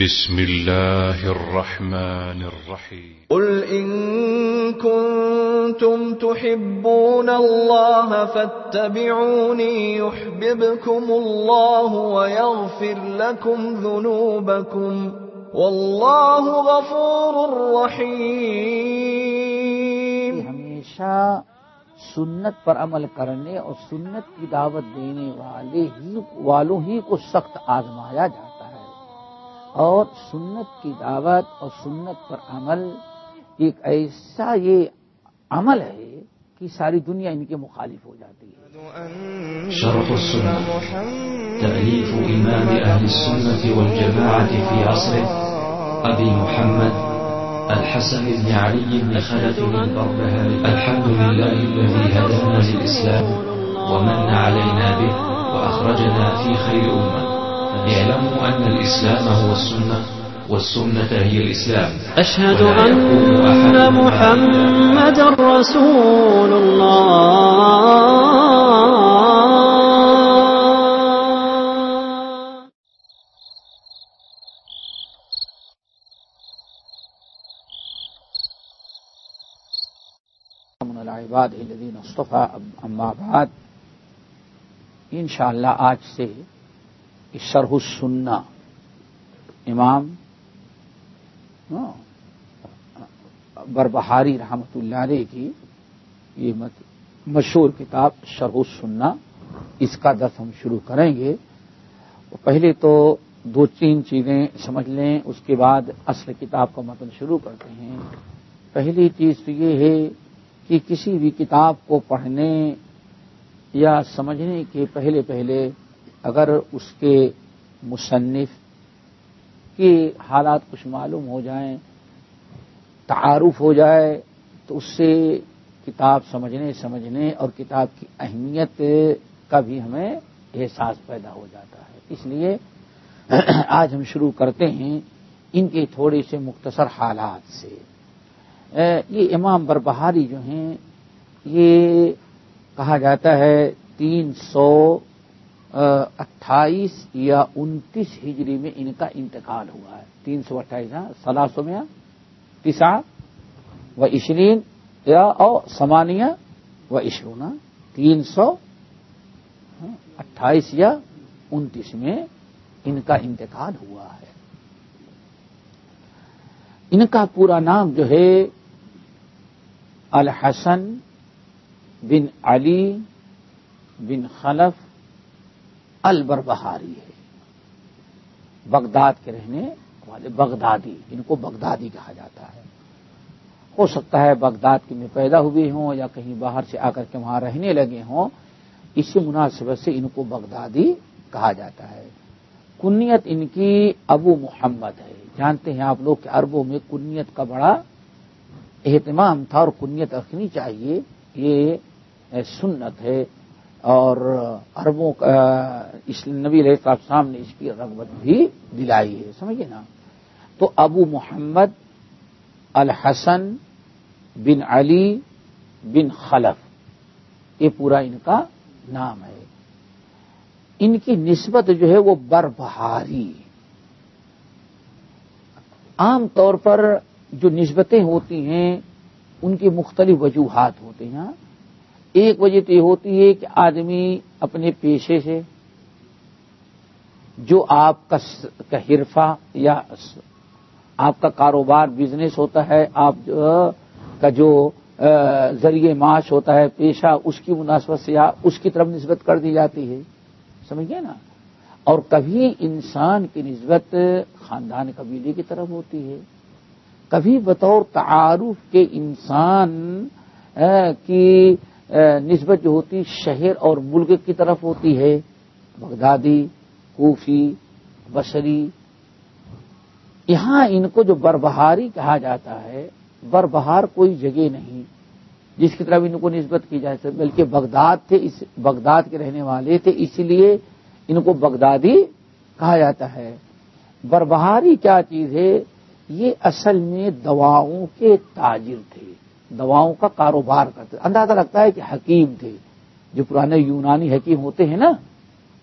بسم الله الرحمن الرحيم. قل إن كنتم تحبون الله فاتبعوني يحببكم الله ويغفر لكم ذنوبكم. والله غفور رحيم. ہمیشہ سنت پر عمل کرنے اور سنت کی دعوت دینے والے ہی والوں ہی کو سخت آزمایا جاتا ہے۔ اور سنت کی دعوت اور سنت پر عمل ایک ایسا یہ عمل ہے کہ ساری دنیا ان کے مخالف ہو جاتی ہے۔ شرح السنة تأليف إمام أهل السنة والجماعة في عصره أبي محمد الحسن بن علي بن خلف من البربهاري الحمد لله الذي هدانا للإسلام ومن علينا به وأخرجنا في خير أمة اعلموا أن الإسلام هو السنة والسنة هي الإسلام أشهد أن بعد محمد رسول الله من العباد الذين اصطفى اما بعد انشاءاللہ آج سے شرح السنہ، امام ہاں، بربہاری رحمت اللہ علیہ کی یہ مشہور کتاب شرح السنہ، اس کا درس ہم شروع کریں گے۔ پہلے تو دو تین چیزیں سمجھ لیں، اس کے بعد اصل کتاب کا متن شروع کرتے ہیں۔ پہلی چیز تو یہ ہے کہ کسی بھی کتاب کو پڑھنے یا سمجھنے کے پہلے پہلے اگر اس کے مصنف کے حالات کچھ معلوم ہو جائیں، تعارف ہو جائے، تو اس سے کتاب سمجھنے سمجھنے اور کتاب کی اہمیت کا بھی ہمیں احساس پیدا ہو جاتا ہے۔ اس لیے آج ہم شروع کرتے ہیں ان کے تھوڑے سے مختصر حالات سے۔ یہ امام بربہاری جو ہیں، یہ کہا جاتا ہے تین سو اٹھائیس یا انتیس ہجری میں ان کا انتقال ہوا ہے۔ تین سو اٹھائیس ہاں؟ سلاسو میں ہاں؟ تسا و عشرین یا او سمانیہ و عشرونہ ہاں؟ تین سو ہاں؟ اٹھائیس یا انتیس میں ان کا انتقال ہوا ہے۔ ان کا پورا نام جو ہے الحسن بن علی بن خلف البربہاری ہے۔ بغداد کے رہنے والے بغدادی ان کو بغدادی کہا جاتا ہے۔ ہو سکتا ہے بغداد کے میں پیدا ہوئے ہوں یا کہیں باہر سے آ کر کے وہاں رہنے لگے ہوں اسی مناسبت سے ان کو بغدادی کہا جاتا ہے۔ کنیت ان کی ابو محمد ہے۔ جانتے ہیں آپ لوگ کہ عربوں میں کنیت کا بڑا اہتمام تھا اور کنیت رکھنی چاہیے، یہ سنت ہے۔ اور عربوں کا اس نبی علیہ السلام نے اس کی رغبت بھی دلائی ہے سمجھے نا؟ تو ابو محمد الحسن بن علی بن خلف، یہ پورا ان کا نام ہے۔ ان کی نسبت جو ہے وہ بربہاری۔ عام طور پر جو نسبتیں ہوتی ہیں، ان کی مختلف وجوہات ہوتے ہیں۔ ایک وجہ تو یہ ہوتی ہے کہ آدمی اپنے پیشے سے جو آپ کا کا حرفہ یا آپ کا کاروبار بزنس ہوتا ہے آپ جو- کا جو آ، ذریعے معاش ہوتا ہے پیشہ اس کی مناسبت سے یا اس کی طرف نسبت کر دی جاتی ہے۔ سمجھے نا؟ اور کبھی انسان کی نسبت خاندان قبیلے کی طرف ہوتی ہے۔ کبھی بطور تعارف کے انسان کی نسبت جو ہوتی شہر اور ملک کی طرف ہوتی ہے، بغدادی، کوفی، بصری، یہاں ان کو جو بربہاری کہا جاتا ہے، بربہار کوئی جگہ نہیں، جس کی طرف ان کو نسبت کی جائے بلکہ بغداد تھے، اس بغداد کے رہنے والے تھے اسی لیے ان کو بغدادی کہا جاتا ہے۔ بربہاری کیا چیز ہے؟ یہ اصل میں دواؤں کے تاجر تھے۔ دواؤں کا کاروبار کرتے اندازہ لگتا ہے کہ حکیم تھے۔ جو پرانے یونانی حکیم ہوتے ہیں نا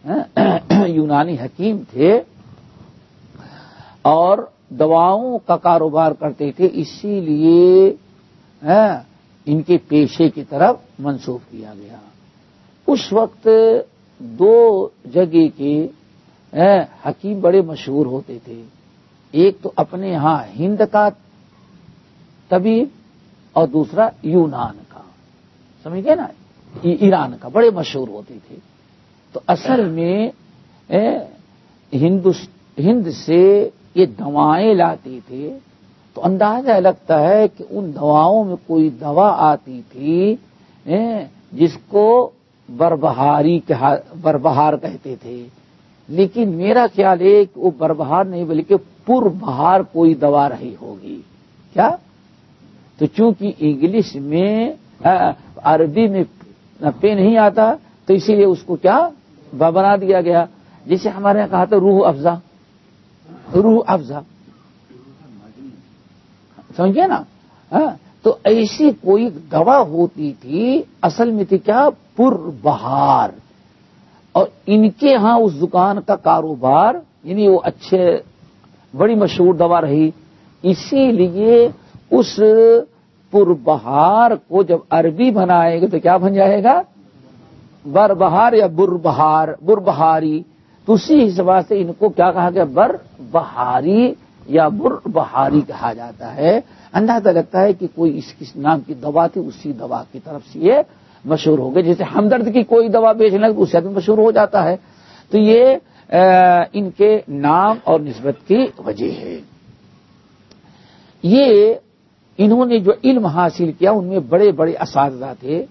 ہاں، یونانی حکیم تھے اور دواؤں کا کاروبار کرتے تھے، اسی لیے ہاں، ان کے پیشے کی طرف منسوخ کیا گیا۔ اس وقت دو جگہ کے ہاں، حکیم بڑے مشہور ہوتے تھے۔ ایک تو اپنے ہاں ہند کا طبیب اور دوسرا یونان کا۔ سمجھ گئے نا؟ ایران کا۔ بڑے مشہور ہوتے تھے۔ تو اصل میں ہند سے یہ دوائیں لاتے تھے۔ تو اندازہ لگتا ہے کہ ان دواؤں میں کوئی دوا آتی تھی جس کو بربہاری بربہار کہتے تھے۔ لیکن میرا خیال ہے کہ وہ بربہار نہیں، بلکہ پر بہار کوئی دوا رہی ہوگی۔ کیا؟ تو چونکہ انگلش میں عربی میں پے نہیں آتا، تو اسی لیے اس کو کیا؟ بنا دیا گیا۔ جسے ہمارے یہاں کہا تھا، روح افزا۔ روح افزا۔ سمجھے نا؟ تو ایسی کوئی دوا ہوتی تھی، اصل میں تھی کیا؟ پر بہار۔ اور ان کے ہاں اس دکان کا کاروبار یعنی وہ اچھے، بڑی مشہور دوا رہی۔ اسی لیے اس پر بہار کو جب عربی بنائے گا تو کیا بن جائے گا؟ بر بہار یا بر بہار بر بہاری تو اسی حساب سے ان کو کیا کہا گیا؟ بر بہاری یا بر بہاری کہا جاتا ہے۔ اندازہ لگتا ہے کہ کوئی اس کس نام کی دوا تھی، اسی دوا کی طرف سے یہ مشہور ہو گئے جیسے ہمدرد کی کوئی دوا بیچنے تو اس سے مشہور ہو جاتا ہے۔ تو یہ ان کے نام اور نسبت کی وجہ ہے۔ یہ انہوں نے جو علم حاصل کیا، ان میں بڑے بڑے اساتذہ تھے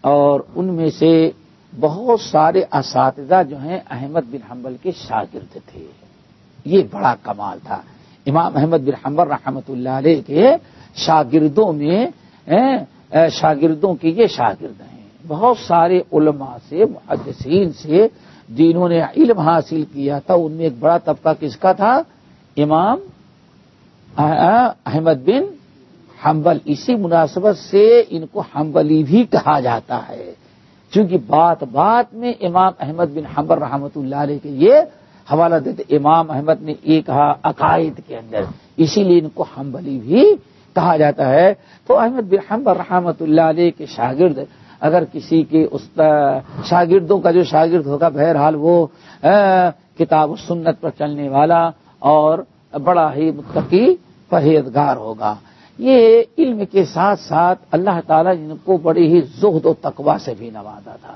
اور ان میں سے بہت سارے اساتذہ جو ہیں، احمد بن حنبل کے شاگرد تھے۔ یہ بڑا کمال تھا۔ امام احمد بن حنبل رحمت اللہ علیہ کے شاگردوں میں شاگردوں کے یہ شاگرد ہیں۔ بہت سارے علماء سے، محدثین سے جنہوں نے علم حاصل کیا تھا، ان میں ایک بڑا طبقہ کس کا تھا؟ امام احمد بن حنبل، اسی مناسبت سے ان کو حنبلی بھی کہا جاتا ہے۔ چونکہ بات بات میں امام احمد بن حنبل رحمت اللہ علیہ کے یہ حوالہ دیتے، امام احمد نے یہ کہا عقائد کے اندر۔ اسی لیے ان کو حنبلی بھی کہا جاتا ہے۔ تو احمد بن حنبل رحمت اللہ علیہ کے شاگرد، اگر کسی کے شاگردوں کا جو شاگرد ہوگا، بہرحال وہ کتاب و سنت پر چلنے والا اور بڑا ہی متقی پرہیزگار ہوگا۔ یہ علم کے ساتھ ساتھ اللہ تعالیٰ جن کو بڑی ہی زہد و تقوا سے بھی نوازا تھا۔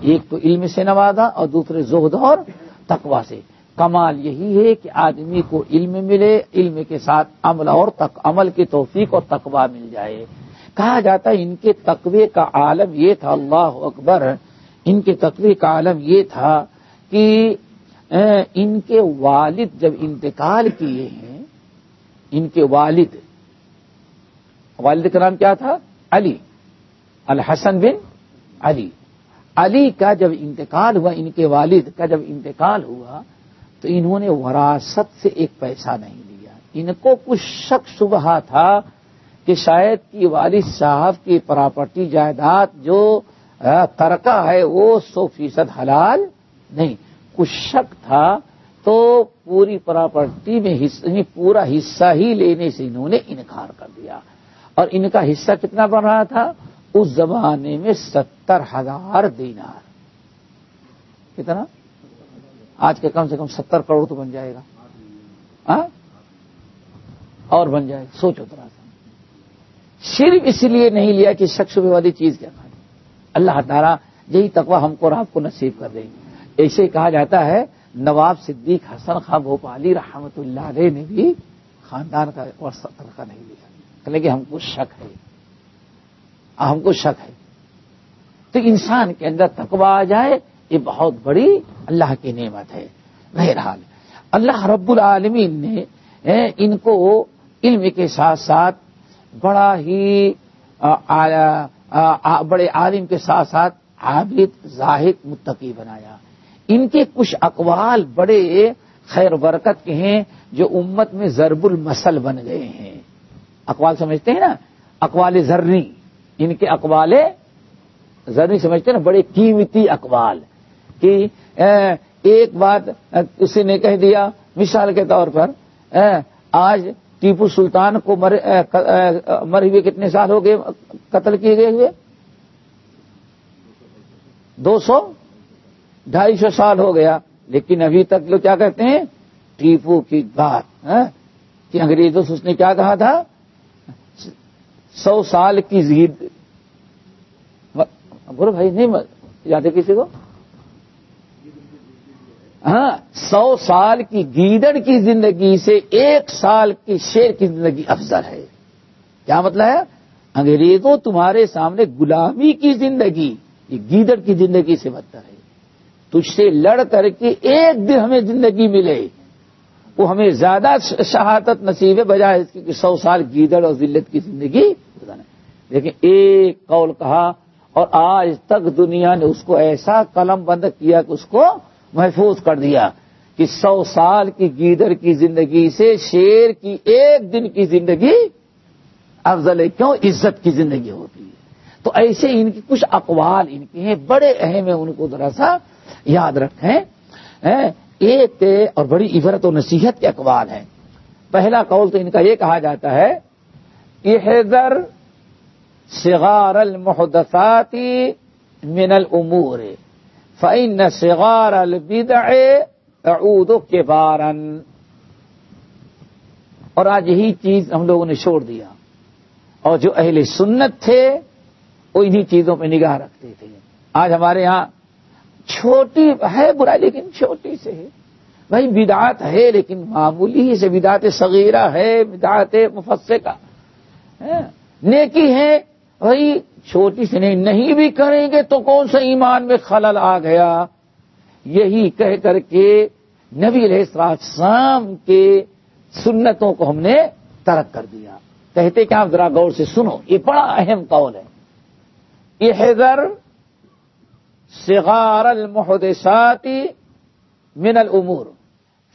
ایک تو علم سے نوازا اور دوسرے زہد اور تقوا سے۔ کمال یہی ہے کہ آدمی کو علم ملے، علم کے ساتھ عمل اور تق، عمل کی توفیق اور تقوا مل جائے۔ کہا جاتا ہے، ان کے تقوی کا عالم یہ تھا، اللہ اکبر، ان کے تقوی کا عالم یہ تھا کہ ان کے والد جب انتقال کیے ہیں، ان کے والد والد کا نام کیا تھا؟ علی. الحسن بن علی. علی کا جب انتقال ہوا، ان کے والد کا جب انتقال ہوا، تو انہوں نے وراثت سے ایک پیسہ نہیں لیا۔ ان کو کچھ شک صبح تھا کہ شاید کی والد صاحب کی پراپرٹی جائیداد جو ترکہ ہے، وہ سو فیصد حلال نہیں۔ کچھ شک تھا، تو پوری پراپرٹی میں یعنی پورا حصہ ہی لینے سے انہوں نے انکار کر دیا۔ اور ان کا حصہ کتنا بن رہا تھا؟ اس زمانے میں ستر ہزار دینار۔ کتنا؟ آج کے کم سے کم ستر کروڑ تو بن جائے گا۔ ہاں؟ اور بن جائے سوچو تھوڑا سا صرف اس لیے نہیں لیا کہ شخص والی چیز کیا کھانی اللہ تعالیٰ یہی تقوی ہم کو آپ کو نصیب کر دیں گے۔ ایسے کہا جاتا ہے، نواب صدیق حسن خان بھوپالی رحمت اللہ علیہ نے بھی خاندان کا اور ستر کا نہیں لیا۔ کہ ہم کو شک ہے۔ ہم کو شک ہے۔ تو انسان کے اندر تقوا آ جائے، یہ بہت بڑی اللہ کی نعمت ہے۔ بہرحال، اللہ رب العالمین نے ان کو علم کے ساتھ ساتھ بڑا ہی بڑے عالم کے ساتھ ساتھ عابد، زاہد، متقی بنایا۔ ان کے کچھ اقوال بڑے خیر برکت کے ہیں جو امت میں ضرب المسل بن گئے ہیں۔ اقوال سمجھتے ہیں نا؟ اقوال زرنی، ان کے اقوال زرنی سمجھتے ہیں نا؟ بڑے قیمتی اقوال کہ ایک بات اسی نے کہہ دیا، مثال کے طور پر آج ٹیپو سلطان کو مرے ہوئے کتنے سال ہو گئے، قتل کیے گئے ہوئے؟ دو سو ڈھائی سو سال ہو گیا، لیکن ابھی تک لوگ کیا کہتے ہیں؟ ٹیپو کی بات کہ انگریزوں سے اس نے کیا کہا تھا؟ سو سال کی زید بولو بھائی، نہیں جاتے کسی کو؟ ہاں سو سال کی گیدڑ کی زندگی سے ایک سال کی شیر کی زندگی افضل ہے۔ کیا مطلب ہے؟ انگریزوں تمہارے سامنے غلامی کی زندگی، یہ گیدڑ کی زندگی سے بدتر ہے۔ تجھ سے لڑ کر کے ایک دن ہمیں زندگی ملے۔ وہ ہمیں زیادہ شہادت نصیب ہے، بجائے اس کی سو سال گیدڑ اور ذلت کی زندگی لیکن ایک قول کہا اور آج تک دنیا نے اس کو ایسا قلم بند کیا کہ اس کو محفوظ کر دیا کہ سو سال کی گیدر کی زندگی سے شیر کی ایک دن کی زندگی افضل ہے۔ کیوں؟ عزت کی زندگی ہوتی ہے۔ تو ایسے ان کی کچھ اقوال ان کے ہیں، بڑے اہم ہیں، ان کو ذرا سا یاد رکھیں۔ ایک اور بڑی عبرت و نصیحت کے اقوال ہیں۔ پہلا قول تو ان کا یہ کہا جاتا ہے کہ حیدر صغار المحدثاتی من الامور فعن صغار البدع اعود کے بارن اور آج یہی چیز ہم لوگوں نے چھوڑ دیا۔ اور جو اہل سنت تھے، وہ انہی چیزوں پہ نگاہ رکھتے تھے۔ آج ہمارے ہاں چھوٹی ہے برائی، لیکن چھوٹی سے ہے۔ بھائی بدعت ہے، لیکن معمولی ہی سے بدعت صغیرہ ہے بدعت مفسے کا ہاں، نیکی ہے بھائی چھوٹی سے نہیں نہیں بھی کریں گے تو کون سا ایمان میں خلل آ گیا؟ یہی کہہ کر کے نبی علیہ السلام کے سنتوں کو ہم نے ترک کر دیا۔ کہتے کہ آپ ذرا غور سے سنو، یہ بڑا اہم قول ہے۔ یہ حیدر سگار المحدثاتی من الامور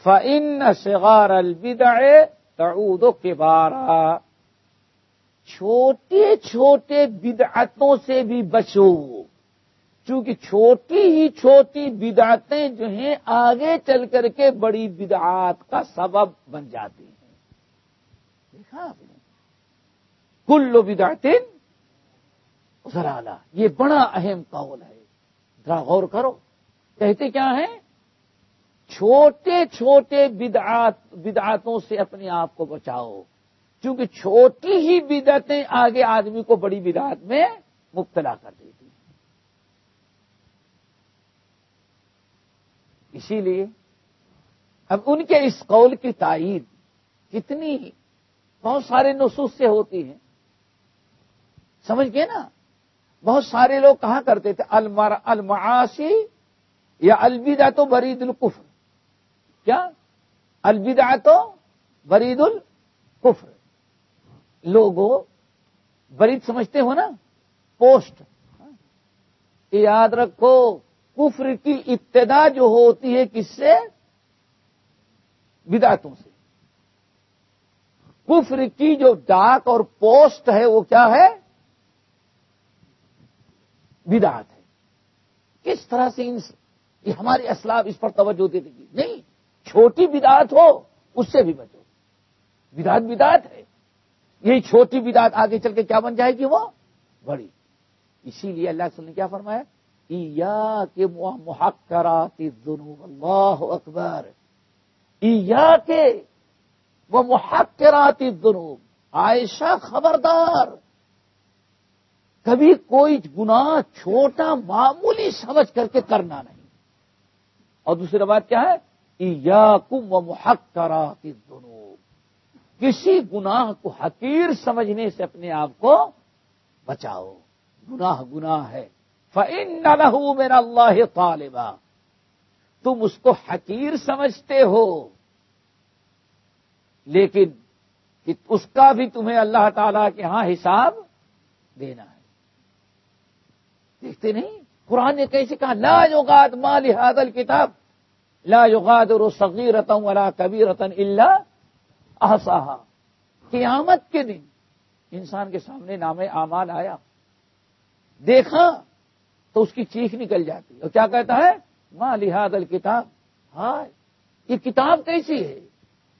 فن سگار البدع تعود کے چھوٹے چھوٹے بدعتوں سے بھی بچو۔ چونکہ چھوٹی ہی چھوٹی بدعتیں جو ہیں، آگے چل کر کے بڑی بدعات کا سبب بن جاتی ہیں۔ دیکھا آپ نے؟ کلو بدعتن ذرا یہ بڑا اہم قول ہے۔ ذرا غور کرو۔ کہتے کیا ہیں؟ چھوٹے چھوٹے بدعات بدعاتوں سے اپنے آپ کو بچاؤ۔ کیونکہ چھوٹی ہی بدعتیں آگے آدمی کو بڑی بدعت میں مبتلا کر دیتی اسی لیے اب ان کے اس قول کی تائید کتنی بہت سارے نصوص سے ہوتی ہے۔ سمجھ گئے نا؟ بہت سارے لوگ کہاں کرتے تھے؟ المعاسی یا الوداع تو برید القفر کیا؟ الوداع تو برید القفر لوگوں برید سمجھتے ہو نا؟ پوسٹ۔ یاد رکھو، کفر کی ابتدا جو ہوتی ہے کس سے؟ بداتوں سے۔ کفر کی جو ڈاک اور پوسٹ ہے وہ کیا ہے؟ بدعت ہے۔ کس طرح سے ان یہ ہمارے اسلام اس پر توجہ دیتے گی نہیں، چھوٹی بدعت ہو، اس سے بھی بچو۔ بدعت بدعت ہے۔ یہی چھوٹی بدعت آگے چل کے کیا بن جائے گی وہ؟ بڑی۔ اسی لیے اللہ نے کیا فرمایا؟ یا کے محکرات اللہ اکبر۔ یا کے وہ محکرات دنو عائشہ خبردار۔ کبھی کوئی گناہ چھوٹا معمولی سمجھ کر کے کرنا نہیں۔ اور دوسری بات کیا ہے؟ یا کم و محکرات دونوں کسی گناہ کو حقیر سمجھنے سے اپنے آپ کو بچاؤ۔ گناہ گناہ ہے۔ فن نہ میرا اللہ طالبہ تم اس کو حقیر سمجھتے ہو۔ لیکن اس کا بھی تمہیں اللہ تعالی کے ہاں حساب دینا ہے۔ دیکھتے نہیں؟ قرآن نے کیسے کہا؟ لا یوگاد مال حادل کتاب، لا یوگاد رو سگی رتن اللہ کبھی رتن اللہ احسا قیامت کے دن انسان کے سامنے نام اعمال آیا۔ دیکھا تو اس کی چیخ نکل جاتی۔ اور کیا کہتا ہے؟ ماں لحاظ الکتاب ہائے، یہ کتاب کیسی ہے؟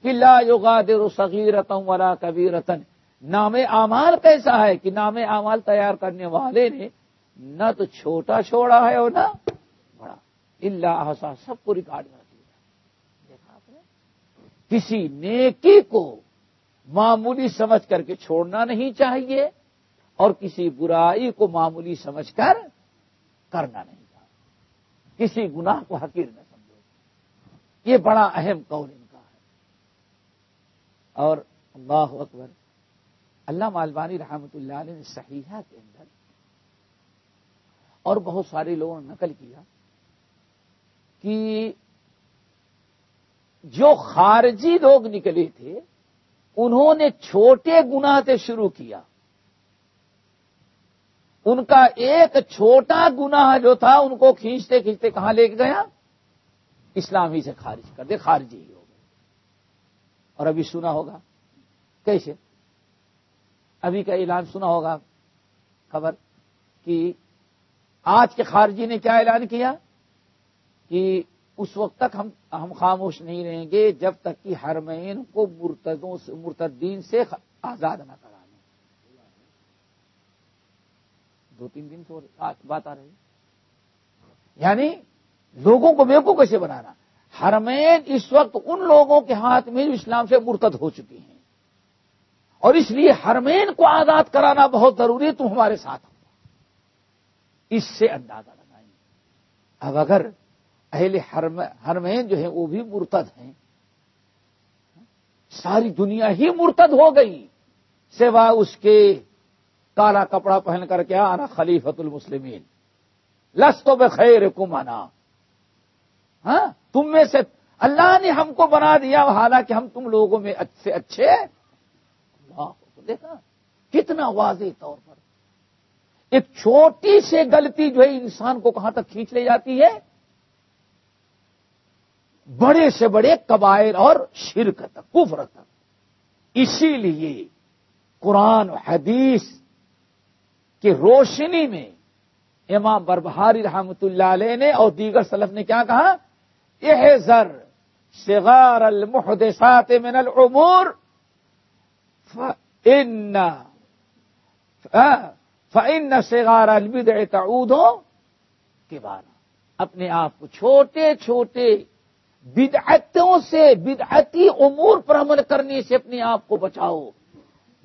لا یغادر صغیرتم ولا کبیرتن نام اعمال کیسا ہے کہ نام اعمال تیار کرنے والے نے نہ تو چھوٹا چھوڑا ہے اور نہ بڑا۔ اللہ حسا سب کو ریکارڈ کر دیا۔ دیکھا آپ نے؟ کسی نیکی کو معمولی سمجھ کر کے چھوڑنا نہیں چاہیے اور کسی برائی کو معمولی سمجھ کر کرنا نہیں چاہیے۔ کسی گناہ کو حقیر نہ سمجھو۔ یہ بڑا اہم قول ان کا ہے۔ اور اللہ اکبر اللہ مالبانی رحمت اللہ علیہ نے صحیحہ کے اندر اور بہت سارے لوگوں نے نقل کیا کہ جو خارجی لوگ نکلے تھے، انہوں نے چھوٹے گناہ سے شروع کیا۔ ان کا ایک چھوٹا گناہ جو تھا، ان کو کھینچتے کھینچتے کہاں لے کے گیا؟ اسلامی سے خارج کر دے، خارجی ہی ہو گئے اور ابھی سنا ہوگا۔ کیسے؟ ابھی کا اعلان سنا ہوگا۔ خبر کہ آج کے خارجی نے کیا اعلان کیا؟ کہ اس وقت تک ہم ہم خاموش نہیں رہیں گے جب تک کہ ہرمین کو مرتدوں سے مرتدین سے آزاد نہ کرا لیں۔ دو تین دن سے بات آ رہی یعنی لوگوں کو بیوقوف کیسے بنانا؟ ہرمین اس وقت ان لوگوں کے ہاتھ میں اسلام سے مرتد ہو چکی ہیں۔ اور اس لیے ہرمین کو آزاد کرانا بہت ضروری ہے، تم ہمارے ساتھ ہو۔ اس سے اندازہ لگائیں۔ اب اگر اہل ہرمین جو ہے وہ بھی مرتد ہیں۔ ساری دنیا ہی مرتد ہو گئی، سوا اس کے کالا کپڑا پہن کر کے آنا خلیفت المسلمین۔ لس تو بخیر کمانا ہاں؟ تم میں سے اللہ نے ہم کو بنا دیا، حالانکہ ہم تم لوگوں میں اچھے اچھے دیکھا، کتنا واضح طور پر۔ ایک چھوٹی سے غلطی جو ہے انسان کو کہاں تک کھینچ لے جاتی ہے؟ بڑے سے بڑے قبائل اور شرک تک کفر تک اسی لیے قرآن و حدیث کی روشنی میں امام بربہاری رحمت اللہ علیہ نے اور دیگر سلف نے کیا کہا؟ یہ زر شغار المحدثات من العمور، فإن فإن شغار البدع تعود کے بارہ، اپنے آپ کو چھوٹے چھوٹے بدعتوں سے بدعتی امور پر عمل کرنے سے اپنے آپ کو بچاؤ۔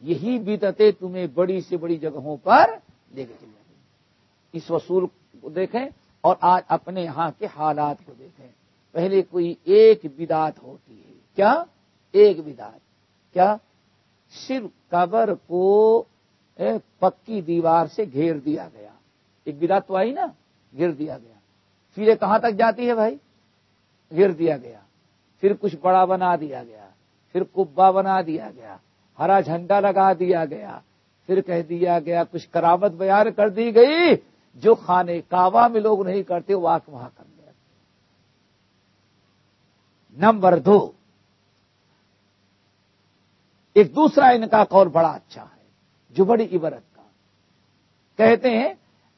یہی بدعتیں تمہیں بڑی سے بڑی جگہوں پر لے کے چل جائیں اس وصول کو دیکھیں اور آج اپنے یہاں کے حالات کو دیکھیں۔ پہلے کوئی ایک بدات ہوتی ہے۔ کیا؟ ایک بدات کیا؟ صرف قبر کو پکی دیوار سے گھیر دیا گیا۔ ایک بدات تو آئی نا گر دیا گیا۔ پھر کہاں تک جاتی ہے بھائی؟ گر دیا گیا۔ پھر کچھ بڑا بنا دیا گیا۔ پھر کبا بنا دیا گیا۔ ہرا جھنڈا لگا دیا گیا۔ پھر کہہ دیا گیا، کچھ کرامت بیان کر دی گئی جو خانے کعبہ میں لوگ نہیں کرتے واک وہاں کر دیا۔ نمبر دو، ایک دوسرا ان کا قول بڑا اچھا ہے، جو بڑی عبرت کا۔ کہتے ہیں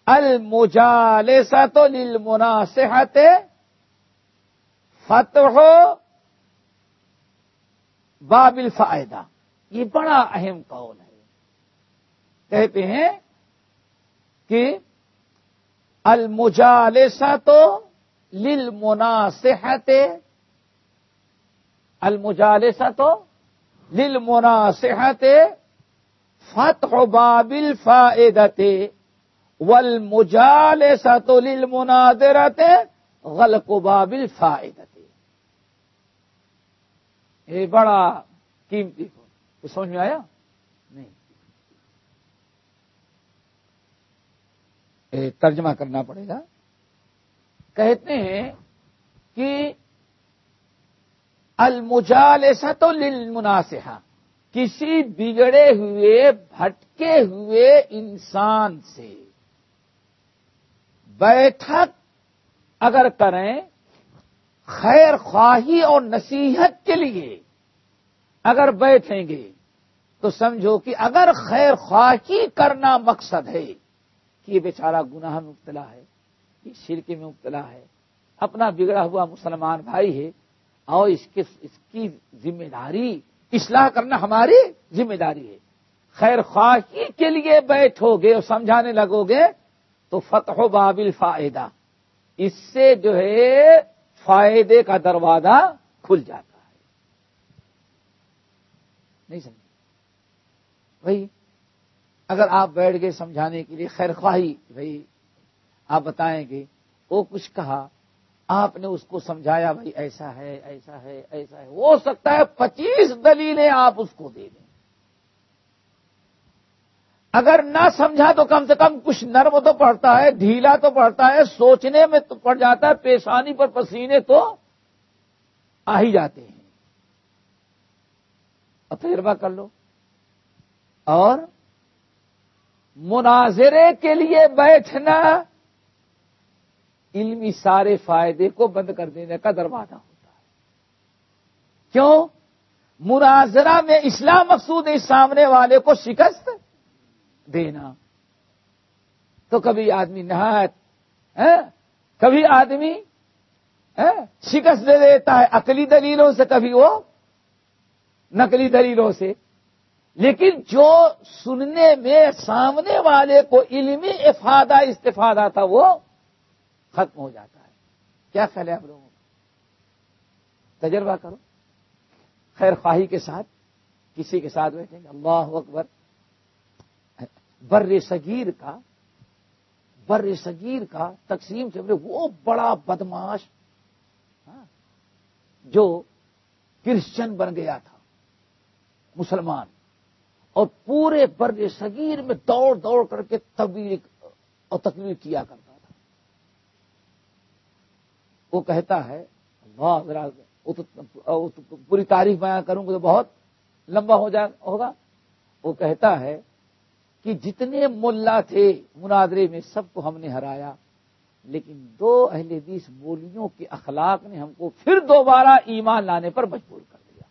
المجالسہ تو للمناسحت فتح بابل فائدہ یہ بڑا اہم قول ہے۔ کہتے ہیں کہ المجالسہ تو لل مناسحت المجالسہ تو لل فتح بابل فائدت والمجالسہ تو لل غلق و بابل فائدت یہ بڑا قیمتی کو سمجھ میں آیا؟ نہیں۔ ترجمہ کرنا پڑے گا۔ کہتے ہیں کہ المجال ایسا تو للمناسحہ کسی بگڑے ہوئے بھٹکے ہوئے انسان سے بیٹھک اگر کریں خیر خواہی اور نصیحت کے لیے اگر بیٹھیں گے تو سمجھو کہ اگر خیر خواہی کرنا مقصد ہے کہ یہ بیچارہ گناہ میں مبتلا ہے، یہ شرک میں مبتلا ہے، اپنا بگڑا ہوا مسلمان بھائی ہے، اور اس کی اس کی ذمہ داری، اصلاح کرنا ہماری ذمہ داری ہے۔ خیر خواہی کے لیے بیٹھو گے اور سمجھانے لگو گے تو فتح و بابل فائدہ۔ اس سے جو ہے فائدے کا دروازہ کھل جاتا ہے۔ نہیں سمجھ بھائی، اگر آپ بیٹھ گئے سمجھانے کے لیے خیر خواہی، بھائی، آپ بتائیں گے وہ کچھ کہا، آپ نے اس کو سمجھایا، بھائی، ایسا ہے ایسا ہے ایسا ہے، ہو سکتا ہے پچیس دلیلیں آپ اس کو دے دیں۔ اگر نہ سمجھا تو کم سے کم کچھ نرم تو پڑتا ہے، ڈھیلا تو پڑتا ہے، سوچنے میں تو پڑ جاتا ہے، پیشانی پر پسینے تو آ ہی جاتے ہیں۔ اور تجربہ کر لو۔ اور مناظرے کے لیے بیٹھنا علمی سارے فائدے کو بند کر دینے کا دروازہ ہوتا ہے۔ کیوں؟ مناظرہ میں اسلام مقصود اس سامنے والے کو شکست دینا۔ تو کبھی آدمی نہایت ہاں؟ کبھی آدمی ہاں؟ شکست دے دیتا ہے، عقلی دلیلوں سے کبھی وہ، نقلی دلیلوں سے۔ لیکن جو سننے میں سامنے والے کو علمی افادہ استفادہ تھا وہ ختم ہو جاتا ہے۔ کیا خیال ہے آپ لوگوں کا؟ تجربہ کرو۔ خیر خواہی کے ساتھ، کسی کے ساتھ بیٹھیں گے۔ اللہ اکبر۔ بر صغیر کا، بر صغیر کا تقسیم سے وہ بڑا بدماش ہاں، جو کرسچن بن گیا تھا، مسلمان، اور پورے بر صغیر میں دوڑ دوڑ کر کے تبلیغ اور تقریر کیا کرتا تھا۔ وہ کہتا ہے پوری تاریخ بیان کروں گا تو بہت لمبا ہو جائے ہوگا۔ وہ کہتا ہے کہ جتنے ملا تھے مناظرے میں سب کو ہم نے ہرایا، لیکن دو اہل حدیث بولیوں کے اخلاق نے ہم کو پھر دوبارہ ایمان لانے پر مجبور کر دیا۔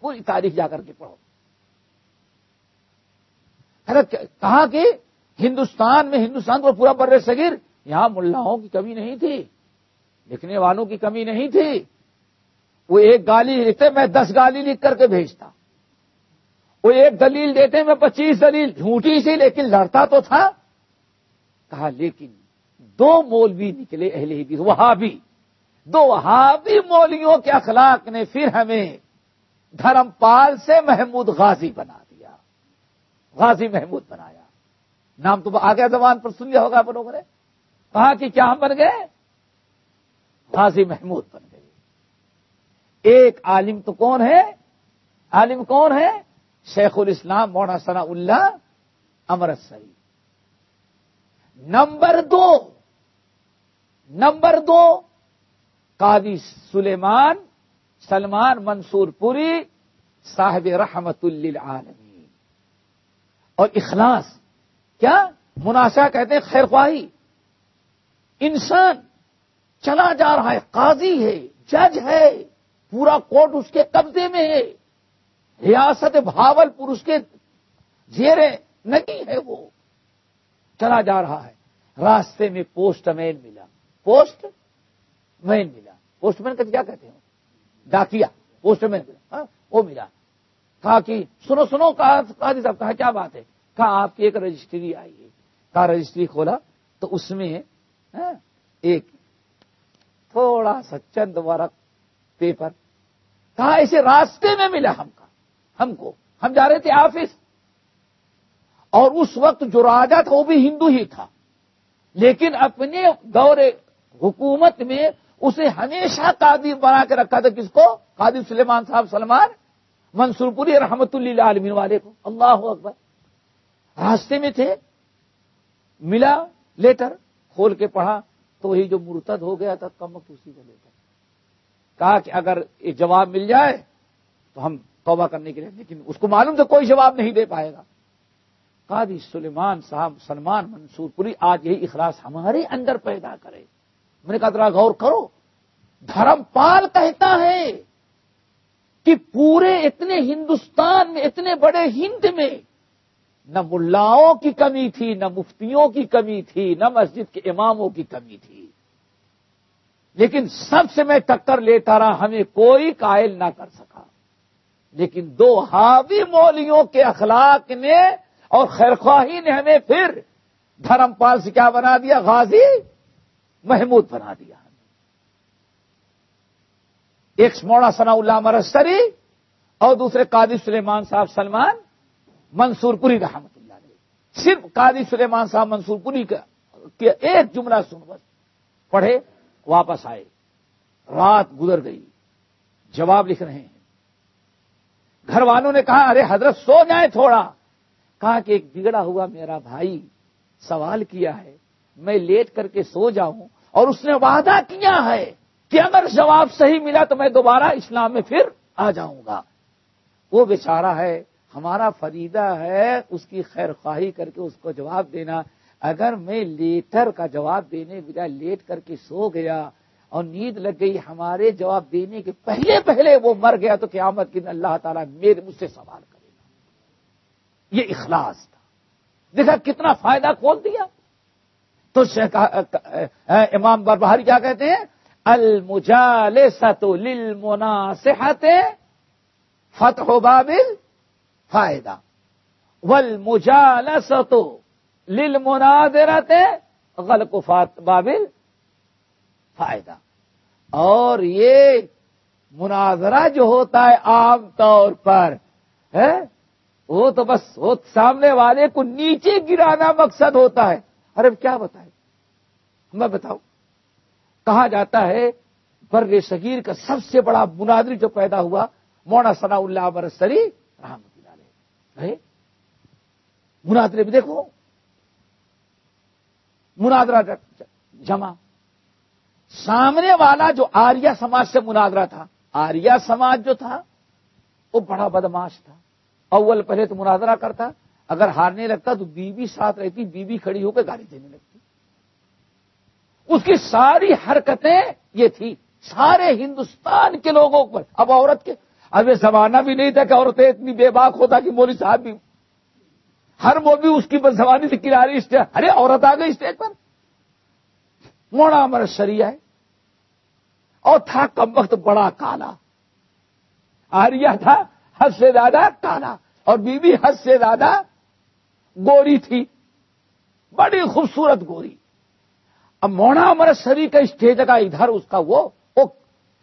پوری تاریخ جا کر کے پڑھو۔ کہا کہ ہندوستان میں ہندوستان کو پورا بر صغیر، یہاں ملاؤں کی کمی نہیں تھی، لکھنے والوں کی کمی نہیں تھی۔ وہ ایک گالی لکھتے، میں دس گالی لکھ کر کے بھیجتا۔ وہ ایک دلیل دیتے میں پچیس دلیل جھوٹی سی، لیکن لڑتا تو تھا۔ کہا، لیکن دو مولوی نکلے اہل حدیث وہاں بھی دو وہابی مولویوں کے اخلاق نے پھر ہمیں دھرم پال سے محمود غازی بنا دیا۔ غازی محمود بنایا۔ نام تو آگے زبان پر سن لیا ہوگا لوگوں نے۔ کہا کہ کیا ہم بن گئے؟ غازی محمود بن گئے۔ ایک عالم تو کون ہے؟ عالم کون ہے؟ شیخ الاسلام مونا ثنا اللہ امرت سی نمبر دو نمبر دو، قاضی سلیمان سلمان منصور پوری صاحب رحمت للعالمین۔ اور اخلاص، کیا؟ مناسا کہتے ہیں خیر خواہی۔ انسان چلا جا رہا ہے، قاضی ہے، جج ہے، پورا کوٹ اس کے قبضے میں ہے۔ ریاست بھاول پور اس کے زیر نہیں ہے وہ۔ چلا جا رہا ہے۔ راستے میں پوسٹ مین ملا۔ پوسٹ مین ملا۔ پوسٹ مین کیا کہتے ہیں؟ ڈاکیا پوسٹ مین ملا۔ ہاں، وہ ملا۔ کہا کہ سنو سنو، کہا صاحب، کہا، کیا بات ہے؟ کہا، آپ کی ایک رجسٹری آئی ہے۔ کہا، رجسٹری کھولا۔ تو اس میں ہاں، ایک تھوڑا سا چند ورق پیپر۔ کہا، اسے راستے میں ملا ہم کا۔ ہم کو ہم جا رہے تھے آفس اور اس وقت جو راجا تھا وہ بھی ہندو ہی تھا لیکن اپنے دور حکومت میں اسے ہمیشہ قادر بنا کے رکھا تھا کس کو؟ قادر سلیمان صاحب سلمان منصور پوری رحمت اللہ عالمین والے کو۔ اللہ اکبر۔ راستے میں تھے۔ ملا لیٹر کھول کے پڑھا تو وہی جو مرتد ہو گیا تھا کمک اسی کا لیٹر۔ کہا کہ اگر یہ جواب مل جائے تو ہم توبہ کرنے کے لیے، لیکن اس کو معلوم تھا کوئی جواب نہیں دے پائے گا۔ قادی سلیمان صاحب، سلمان منصور پوری آج یہی اخلاص ہمارے اندر پیدا کرے۔ میں نے کہا، ذرا غور کرو۔ دھرم پال کہتا ہے کہ پورے اتنے ہندوستان میں، اتنے بڑے ہند میں نہ ملاؤں کی کمی تھی، نہ مفتیوں کی کمی تھی، نہ مسجد کے اماموں کی کمی تھی۔ لیکن سب سے میں ٹکر لیتا رہا، ہمیں کوئی قائل نہ کر سکا لیکن دو حاوی مولیوں کے اخلاق نے اور خیرخواہی نے ہمیں پھر دھرم پال سے کیا بنا دیا؟ غازی محمود بنا دیا ایک موڑا ثنا اللہ مرستری اور دوسرے قادی سلیمان صاحب سلمان منصور پوری رحمت اللہ علیہ۔ صرف قادی سلیمان صاحب منصور پوری کا ایک جملہ سن بس۔ پڑھے، واپس آئے۔ رات گزر گئی۔ جواب لکھ رہے ہیں۔ گھر والوں نے کہا، ارے حضرت سو جائیں تھوڑا۔ کہا کہ ایک بگڑا ہوا میرا بھائی سوال کیا ہے، میں لیٹ کر کے سو جاؤں اور اس نے وعدہ کیا ہے کہ اگر جواب صحیح ملا تو میں دوبارہ اسلام میں پھر آ جاؤں گا۔ وہ بیچارہ ہے، ہمارا فریدہ ہے، اس کی خیر خواہی کر کے اس کو جواب دینا۔ اگر میں لیٹر کا جواب دینے بجائے لیٹ کر کے سو گیا اور نیند لگ گئی ہمارے جواب دینے کے پہلے پہلے وہ مر گیا تو قیامت کے اللہ تعالیٰ میرے مجھ سے سوال کرے گا۔ یہ اخلاص تھا۔ دیکھا کتنا فائدہ کھول دیا۔ تو امام بربہاری کیا کہتے ہیں؟ المجال ست صحت فتح بابل فائدہ ول مجال ستو لل مناظرت غلق بابل فائدہ۔ اور یہ مناظرہ جو ہوتا ہے عام طور پر، ہے، وہ تو بس وہ سامنے والے کو نیچے گرانا مقصد ہوتا ہے۔ ارے کیا بتائے؟ میں بتاؤں۔ کہا جاتا ہے بر صغیر کا سب سے بڑا مناظری جو پیدا ہوا مونا ثنا اللہ برسری رحمت اللہ مناظرے بھی دیکھو۔ مناظرہ جمع۔ سامنے والا جو آریہ سماج سے مناظرہ تھا، آریہ سماج جو تھا، وہ بڑا بدماش تھا۔ اول پہلے تو مناظرہ کرتا، اگر ہارنے لگتا تو بیوی ساتھ رہتی، بیوی کھڑی ہو کے گاڑی دینے لگتی۔ اس کی ساری حرکتیں یہ تھی، سارے ہندوستان کے لوگوں پر، اب عورت کے۔ اب یہ زمانہ بھی نہیں تھا کہ عورتیں اتنی بے باک ہوتا کہ مولوی صاحب بھی ہر وہ بھی اس کی زبانی سے کناری اسٹیج ارے، عورت آ گئی اسٹیج پر۔ موڑا ہمارا شریعہ ہے۔ اور تھا کم وقت بڑا کالا۔ آریا تھا حد سے زیادہ کالا۔ اور بیوی حد سے زیادہ گوری تھی۔ بڑی خوبصورت گوری۔ اب مونا ہمارا شری کا اسٹیج کا ادھر، اس کا وہ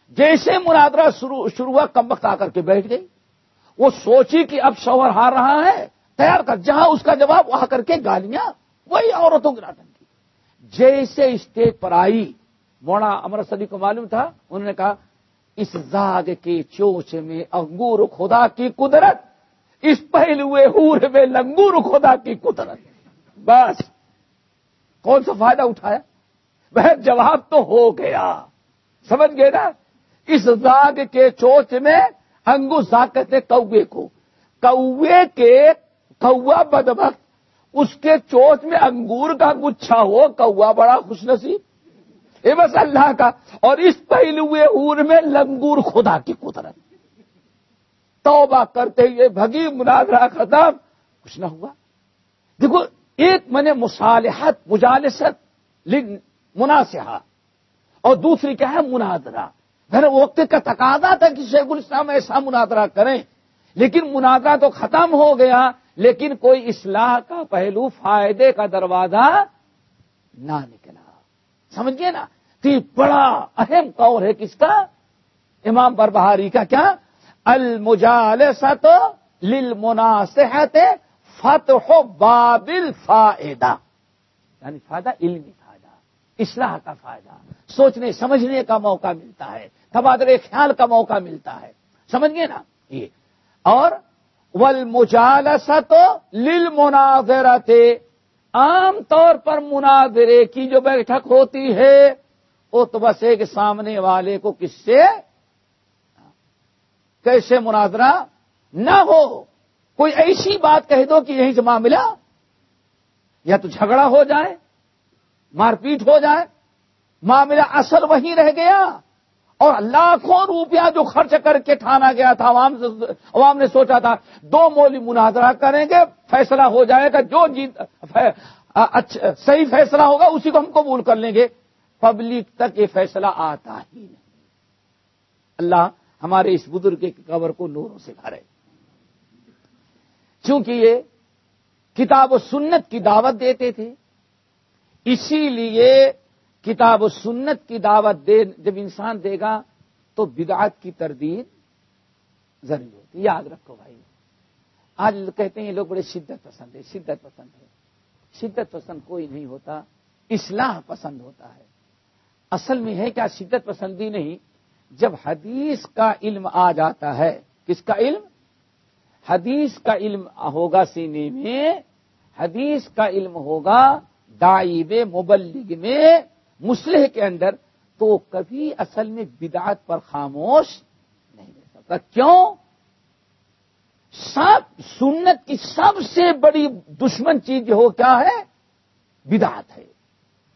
جیسے مرادرا شروع ہوا، کم وقت آ کر کے بیٹھ گئی۔ وہ سوچی کہ اب شوہر ہار رہا ہے، تیار کر، جہاں اس کا جواب، وہاں کر کے گالیاں، وہی عورتوں کی راٹن جیسے اسٹیج پر آئی موڑا امر صدی کو معلوم تھا، انہوں نے کہا، اس زاگ کے چوچ میں انگور خدا کی قدرت، اس پہلوے ہور میں لنگور خدا کی قدرت۔ بس، کون سا فائدہ اٹھایا؟ وہ جواب تو ہو گیا۔ سمجھ گئے نا؟ اس زاگ کے چوچ میں انگو زاگ کہتے کوے کو۔ کوے کے، کوا بدبخت اس کے چوچ میں انگور کا گچھا ہو، کوا بڑا خوش نصیب۔ یہ بس اللہ کا۔ اور اس پہلوے اور میں لنگور خدا کی قدرت۔ توبہ کرتے ہوئے بھگی مناظرہ ختم کچھ نہ ہوا۔ دیکھو، ایک میں نے مصالحت، مجالست مناسحہ۔ اور دوسری کیا ہے؟ مناظرہ۔ میں وقت کا تقاضا تھا کہ شیخ الاسلام ایسا مناظرہ کریں، لیکن مناظرہ تو ختم ہو گیا۔ لیکن کوئی اصلاح کا پہلو، فائدے کا دروازہ نہ نکلا۔ سمجھئے نا؟ تو یہ بڑا اہم طور ہے کس کا؟ امام بربہاری کا کیا؟ المجال ست للمناسحت فتح بابل فائدہ یعنی فائدہ، علمی فائدہ، اصلاح کا فائدہ۔ سوچنے، سمجھنے کا موقع ملتا ہے، تبادلے، خیال کا موقع ملتا ہے۔ سمجھ گئے نا؟ یہ۔ اور ول مجالست لل عام طور پر مناظرے کی جو بیٹھک ہوتی ہے وہ تو بس ایک سامنے والے کو کس سے؟ کیسے مناظرہ نہ ہو؟ کوئی ایسی بات کہہ دو کہ یہیں سے معاملہ یا تو جھگڑا ہو جائے، مار پیٹ ہو جائے، معاملہ اصل وہیں رہ گیا۔ اور لاکھوں روپیہ جو خرچ کر کے ٹھانا گیا تھا، عوام عوام نے سوچا تھا، دو مولی مناظرہ کریں گے، فیصلہ ہو جائے گا، جو جیت اچھا صحیح فیصلہ ہوگا، اسی کو ہم قبول کر لیں گے۔ پبلک تک یہ فیصلہ آتا ہی نہیں۔ اللہ ہمارے اس بزرگ کے قبر کو نوروں سے بھرے۔ چونکہ یہ کتاب و سنت کی دعوت دیتے تھے، اسی لیے کتاب و سنت کی دعوت دے جب انسان دے گا تو بدعات کی تردید ضروری ہوتی یاد رکھو بھائی۔ آج کہتے ہیں یہ لوگ بڑے شدت پسند ہے شدت پسند ہے شدت پسند کوئی نہیں ہوتا، اصلاح پسند ہوتا ہے۔ اصل میں ہے کیا شدت پسندی نہیں؟ جب حدیث کا علم آ جاتا ہے، کس کا علم؟ حدیث کا علم ہوگا سینے میں، حدیث کا علم ہوگا دائب مبلغ میں۔ مسلح کے اندر تو کبھی اصل میں بدعت پر خاموش نہیں رہ سکتا۔ کیوں؟ سب سنت کی سب سے بڑی دشمن چیز جو ہو، کیا ہے؟ بدعت ہے۔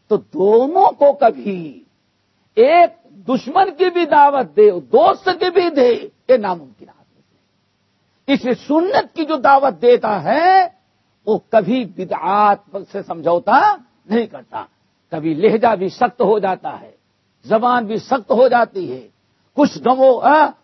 تو دونوں کو کبھی ایک دشمن کی بھی دعوت دے، دوست کی بھی دے، یہ ناممکن آدمی سنت کی جو دعوت دیتا ہے، وہ کبھی بدعات سے سمجھوتا نہیں کرتا۔ کبھی لہجہ بھی سخت ہو جاتا ہے، زبان بھی سخت ہو جاتی ہے۔ کچھ گمو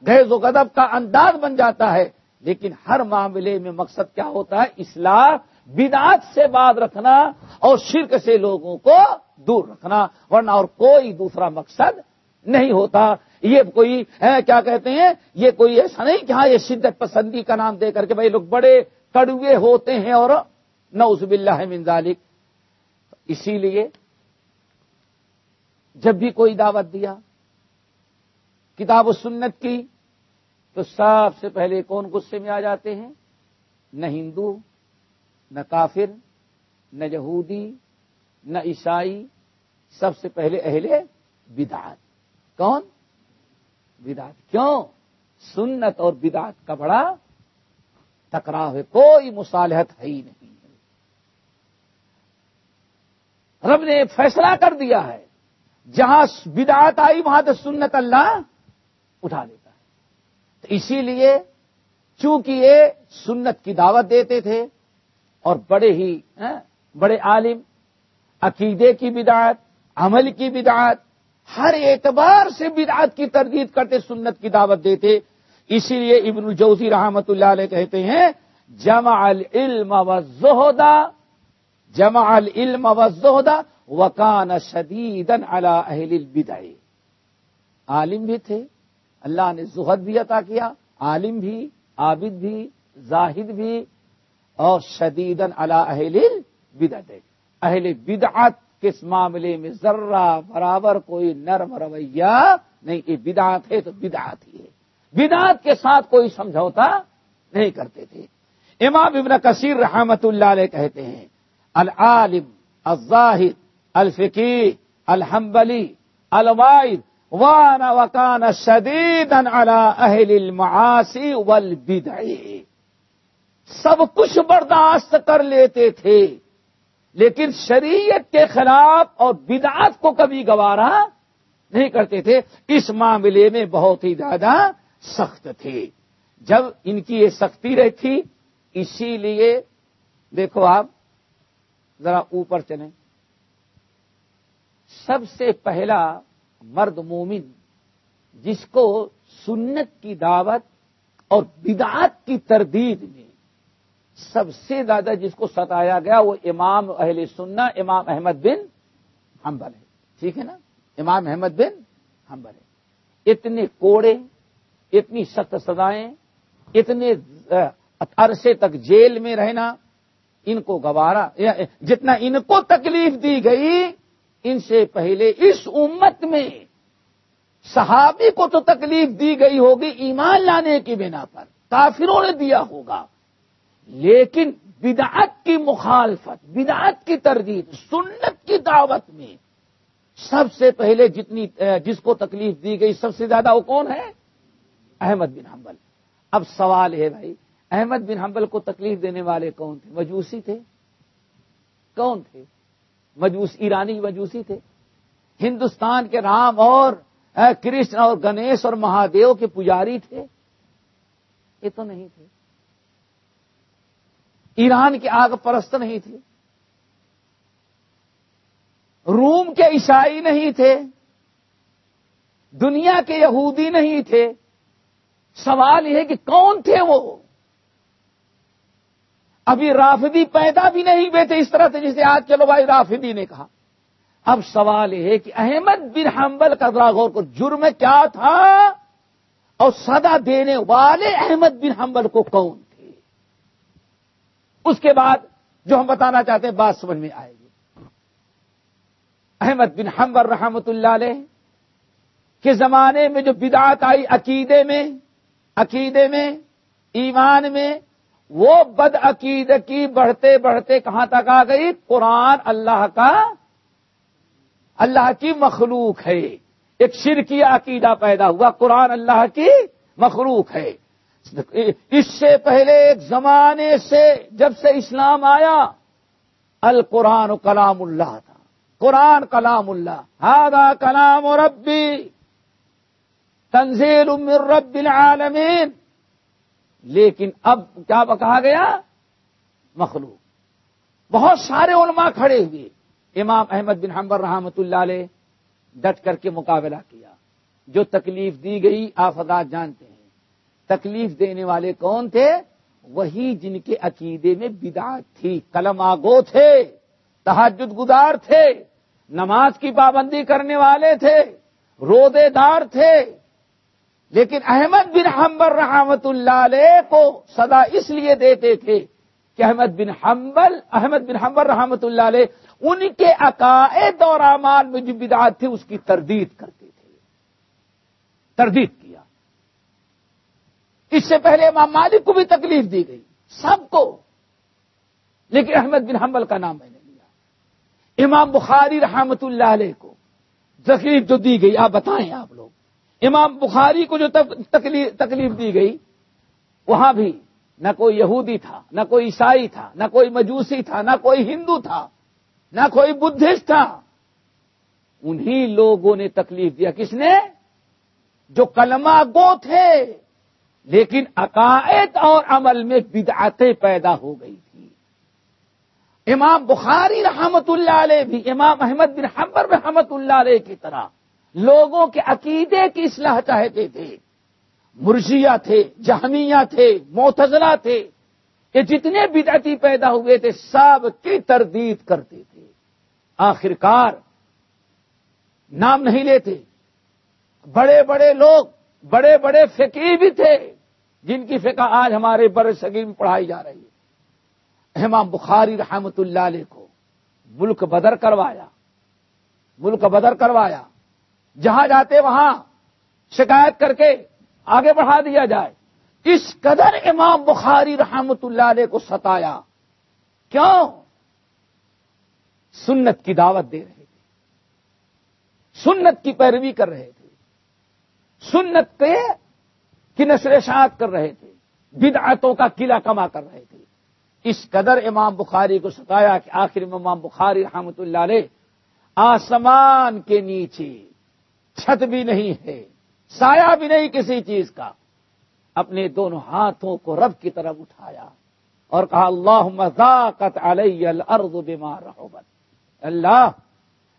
گیز و گدب کا انداز بن جاتا ہے۔ لیکن ہر معاملے میں مقصد کیا ہوتا ہے؟ اصلاح بدعات سے بات رکھنا اور شرک سے لوگوں کو دور رکھنا۔ ورنہ اور کوئی دوسرا مقصد نہیں ہوتا۔ یہ کوئی کیا کہتے ہیں؟ یہ کوئی ایسا نہیں کہ ہاں یہ شدت پسندی کا نام دے کر کے بھائی لوگ بڑے کڑوے ہوتے ہیں اور نوز باللہ من ذالک۔ اسی لیے جب بھی کوئی دعوت دیا، کتاب و سنت کی، تو سب سے پہلے کون غصے میں آ جاتے ہیں؟ نہ ہندو، نہ کافر، نہ یہودی، نہ عیسائی، سب سے پہلے اہل بدعت۔ کون؟ بدعت۔ کیوں؟ سنت اور بدعت کا بڑا ٹکراؤ ہے، کوئی مصالحت ہے ہی نہیں۔ رب نے فیصلہ کر دیا ہے جہاں بدعت آئی، وہاں تو سنت اللہ اٹھا لیتا۔ ہے تو اسی لیے چونکہ یہ سنت کی دعوت دیتے تھے اور بڑے ہی ہاں، بڑے عالم، عقیدے کی بدعت، عمل کی بدعت، ہر اعتبار سے بدعت کی تردید کرتے سنت کی دعوت دیتے۔ اسی لیے ابن الجوزی رحمت اللہ علیہ کہتے ہیں، جمع العلم و زہدا جمع العلم و زہدا وکان شدیدن اللہ اہل البدع۔ عالم بھی تھے، اللہ نے زہد بھی عطا کیا، عالم بھی، عابد بھی، زاہد بھی، اور شدیدن اللہ اہل بدعت اہل بدعت کس معاملے میں ذرہ برابر کوئی نرم رویہ نہیں، یہ بدعت ہے تو بدعت ہی ہے۔ بدعت کے ساتھ کوئی سمجھوتا نہیں کرتے تھے۔ امام ابن کثیر رحمت اللہ علیہ کہتے ہیں، العالم الزاہد الفقی الحمبلی الوائد وان وکان شدید اہل المعاصی والبدع. سب کچھ برداشت کر لیتے تھے، لیکن شریعت کے خلاف اور بدعات کو کبھی گوارا نہیں کرتے تھے۔ اس معاملے میں بہت ہی زیادہ سخت تھے۔ جب ان کی یہ سختی رہی تھی اسی لیے دیکھو آپ، ذرا اوپر چلیں۔ سب سے پہلا مرد مومن، جس کو سنت کی دعوت اور بدعات کی تردید میں سب سے زیادہ جس کو ستایا گیا وہ امام اہل سننا امام احمد بن حنبل ہے۔ ٹھیک ہے نا؟ امام احمد بن حنبل ہے۔ اتنے کوڑے، اتنی سخت سزائیں، اتنے عرصے تک جیل میں رہنا، ان کو گوارا جتنا ان کو تکلیف دی گئی ان سے پہلے اس امت میں صحابی کو تو تکلیف دی گئی ہوگی ایمان لانے کی بنا پر، کافروں نے دیا ہوگا۔ لیکن بدعت کی مخالفت، بدعت کی تردید، سنت کی دعوت میں سب سے پہلے جتنی جس کو تکلیف دی گئی سب سے زیادہ وہ کون ہے؟ احمد بن حنبل۔ اب سوال ہے بھائی، احمد بن حنبل کو تکلیف دینے والے کون تھے؟ مجوسی تھے؟ کون تھے؟ مجوس ایرانی مجوسی تھے۔ ہندوستان کے رام اور کرشن اور گنیش اور مہادیو کے پجاری تھے۔ یہ تو نہیں تھے۔ ایران کی آگ پرست نہیں تھی روم کے عیسائی نہیں تھے۔ دنیا کے یہودی نہیں تھے۔ سوال یہ ہے کہ کون تھے وہ؟ ابھی رافدی پیدا بھی نہیں ہوئے تھے اس طرح سے جسے آج چلو بھائی رافدی نے کہا۔ اب سوال یہ ہے کہ احمد بن حنبل کا غور کو جرم کیا تھا؟ اور سدا دینے والے احمد بن حنبل کو کون تھے؟ اس کے بعد جو ہم بتانا چاہتے ہیں، بات سمجھ میں آئے گی۔ احمد بن حنبل رحمت اللہ علیہ کے زمانے میں جو بدعت آئی، عقیدے میں عقیدے میں، ایمان میں وہ بد عقید کی بڑھتے بڑھتے کہاں تک آ گئی؟ قرآن اللہ کا اللہ کی مخلوق ہے۔ ایک شرکی عقیدہ پیدا ہوا، قرآن اللہ کی مخلوق ہے۔ اس سے پہلے ایک زمانے سے جب سے اسلام آیا، القرآن کلام اللہ تھا۔ قرآن کلام اللہ۔ ہادا کلام و ربی تنزیل من رب العالمین۔ لیکن اب کیا کہا گیا؟ مخلوق. بہت سارے علماء کھڑے ہوئے. امام احمد بن حمبر رحمت اللہ علیہ ڈٹ کر کے مقابلہ کیا. جو تکلیف دی گئی، آپ حضرات جانتے ہیں. تکلیف دینے والے کون تھے؟ وہی جن کے عقیدے میں بدعت تھی. کلم آگو تھے. تحجد گدار تھے. نماز کی پابندی کرنے والے تھے. رودے دار تھے. لیکن احمد بن حمبر رحمت اللہ علیہ کو سدا اس لیے دیتے تھے کہ احمد بن حنبل احمد بن حمبر رحمت اللہ علیہ ان کے عقائد اور اعمال میں جو بدعات تھی اس کی تردید کرتے تھے۔ تردید کیا۔ اس سے پہلے امام مالک کو بھی تکلیف دی گئی، سب کو۔ لیکن احمد بن حنبل کا نام میں نے لیا۔ امام بخاری رحمت اللہ علیہ کو تکلیف جو دی گئی، آپ بتائیں آپ لوگ۔ امام بخاری کو جو تکلیف دی گئی، وہاں بھی نہ کوئی یہودی تھا، نہ کوئی عیسائی تھا، نہ کوئی مجوسی تھا، نہ کوئی ہندو تھا، نہ کوئی بدھسٹ تھا۔ انہی لوگوں نے تکلیف دیا۔ کس نے؟ جو کلمہ گو تھے، لیکن عقائد اور عمل میں بدعتیں پیدا ہو گئی تھی۔ امام بخاری رحمت اللہ علیہ بھی، امام احمد بن حمبر رحمت اللہ علیہ کی طرح لوگوں کے عقیدے کی اصلاح چاہتے تھے۔ مرشیا تھے، جہمیہ تھے موتزلہ تھے۔ یہ جتنے بدعتی پیدا ہوئے تھے، سب کی تردید کرتے تھے۔ آخرکار نام نہیں لیتے۔ بڑے بڑے لوگ بڑے بڑے فقی بھی تھے، جن کی فقہ آج ہمارے بڑے صغیر میں پڑھائی جا رہی ہے۔ امام بخاری رحمت اللہ علیہ کو ملک بدر کروایا۔ ملک بدر کروایا۔ جہاں جاتے وہاں شکایت کر کے آگے بڑھا دیا جائے۔ اس قدر امام بخاری رحمت اللہ علیہ کو ستایا۔ کیوں؟ سنت کی دعوت دے رہے تھے۔ سنت کی پیروی کر رہے تھے۔ سنت کے کی نشر شاعت کر رہے تھے۔ بدعتوں کا قلعہ کما کر رہے تھے۔ اس قدر امام بخاری کو ستایا کہ آخر امام بخاری رحمت اللہ علیہ آسمان کے نیچے چھت بھی نہیں ہے، سایہ بھی نہیں کسی چیز کا۔ اپنے دونوں ہاتھوں کو رب کی طرف اٹھایا اور کہا اللہ مذاقت علیہ الارض بما رحبت۔ اللہ،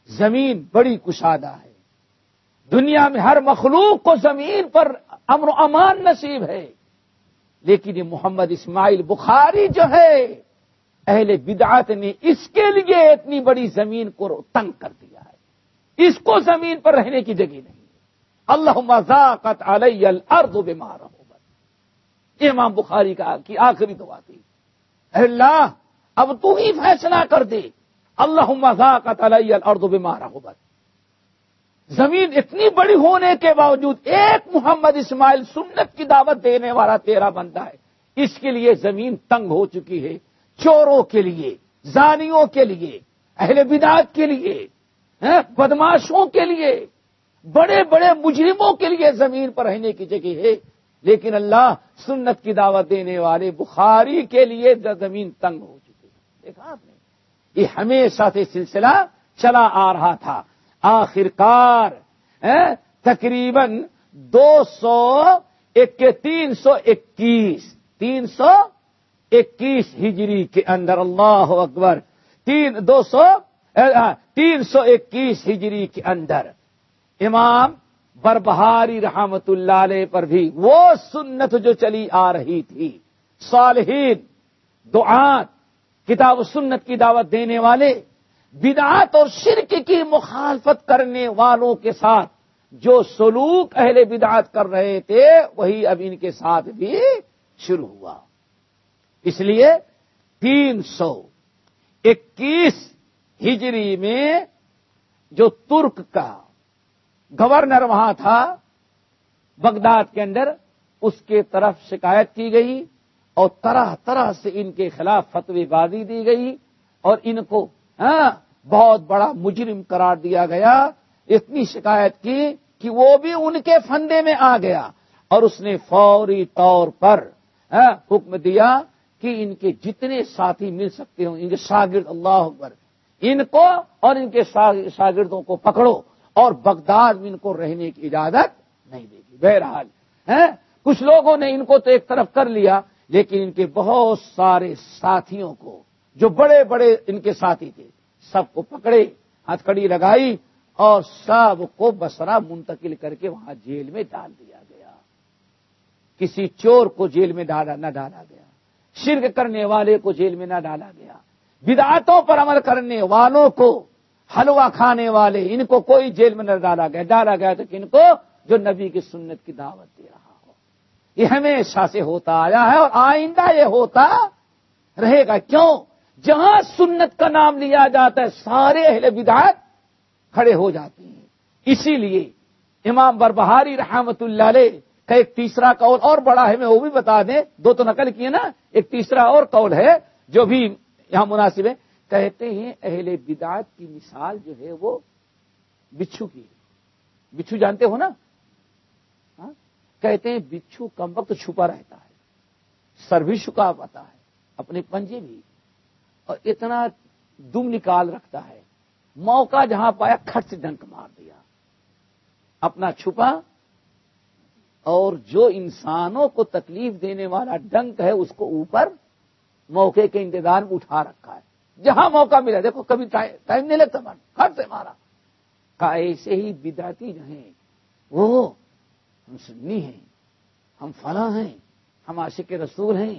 زمین بڑی کشادہ ہے۔ دنیا میں ہر مخلوق کو زمین پر امن و امان نصیب ہے۔ لیکن یہ محمد اسماعیل بخاری جو ہے، اہل بدعت نے اس کے لیے اتنی بڑی زمین کو تنگ کر دیا۔ ہے اس کو زمین پر رہنے کی جگہ نہیں۔ اللہ مذاقت علیہ الارض بما امام بخاری کا کی آخری دعا تھی۔ اللہ، اب تو ہی فیصلہ کر دے۔ اللہ مذاقت علیہ الارض بما رحبت زمین اتنی بڑی ہونے کے باوجود ایک محمد اسماعیل سنت کی دعوت دینے والا تیرا بندہ ہے۔ اس کے لیے زمین تنگ ہو چکی ہے۔ چوروں کے لیے، زانیوں کے لیے، اہل بدعت کے لیے۔ بدماشوں کے لیے، بڑے بڑے مجرموں کے لیے زمین پر رہنے کی جگہ ہے۔ لیکن اللہ سنت کی دعوت دینے والے بخاری کے لیے زمین تنگ ہو چکی ہے دیکھا آپ نے؟ یہ ہمیشہ سے سلسلہ چلا آ رہا تھا۔ آخرکار تقریباً دو سو تین سو اکیس، تین سو اکیس ہجری کے اندر، اللہ اکبر، تین، دو سو تین سو اکیس ہجری کے اندر امام بربہاری رحمت اللہ علیہ پر بھی وہ سنت جو چلی آ رہی تھی، صالحین، دعات، کتاب و سنت کی دعوت دینے والے، بدعات اور شرک کی مخالفت کرنے والوں کے ساتھ جو سلوک اہل بدعات کر رہے تھے، وہی اب ان کے ساتھ بھی شروع ہوا۔ اس لیے تین سو اکیس ہجری میں جو ترک کا گورنر وہاں تھا بغداد کے اندر اس کے طرف شکایت کی گئی اور طرح طرح سے ان کے خلاف فتوی بازی دی گئی اور ان کو ہاں بہت بڑا مجرم قرار دیا گیا اتنی شکایت کی کہ وہ بھی ان کے فندے میں آ گیا اور اس نے فوری طور پر ہاں، حکم دیا کہ ان کے جتنے ساتھی مل سکتے ہوں ان کے شاگرد اللہ اکبر ان کو اور ان کے شاگردوں کو پکڑو اور بغداد میں ان کو رہنے کی اجازت نہیں دے گی۔ بہرحال کچھ لوگوں نے ان کو تو ایک طرف کر لیا، لیکن ان کے بہت سارے ساتھیوں کو، جو بڑے بڑے ان کے ساتھی تھے، سب کو پکڑے، ہتھ کڑی لگائی اور سب کو بسرا منتقل کر کے وہاں جیل میں ڈال دیا گیا۔ کسی چور کو جیل میں ڈالا نہ ڈالا گیا۔ شرک کرنے والے کو جیل میں نہ ڈالا گیا۔ بدعتوں پر عمل کرنے والوں کو حلوہ کھانے والے، ان کو کوئی جیل میں نہ ڈالا گیا۔ ڈالا گیا تو ان کو؟ جو نبی کی سنت کی دعوت دے رہا ہو۔ یہ ہمیشہ سے ہوتا آیا ہے اور آئندہ یہ ہوتا رہے گا۔ کیوں؟ جہاں سنت کا نام لیا جاتا ہے، سارے اہل بدعت کھڑے ہو جاتے ہیں۔ اسی لیے امام بربہاری رحمت اللہ علیہ کا ایک تیسرا قول اور بڑا ہے، میں وہ بھی بتا دیں۔ دو تو نقل کیے نا، ایک تیسرا اور قول ہے جو بھی یہاں مناسب ہے، کہتے ہیں اہل بدعت کی مثال جو ہے وہ بچھو کی ہے۔ بچھو جانتے ہو نا؟ ہاں؟ کہتے ہیں بچھو کم وقت چھپا رہتا ہے، سر بھی شکا پاتا ہے، اپنے پنجے بھی، اور اتنا دم نکال رکھتا ہے۔ موقع جہاں پایا کھٹ سے ڈنک مار دیا۔ اپنا چھپا، اور جو انسانوں کو تکلیف دینے والا ڈنک ہے، اس کو اوپر موقع کے انتظار میں اٹھا رکھا ہے۔ جہاں موقع ملا، دیکھو، کبھی ٹائم نہیں لگتا مان کھٹ سے مارا۔ کا ایسے ہی بداتی جو ہیں، وہ ہم سنی ہیں، ہم فلاں ہیں، ہم عاشق رسول ہیں،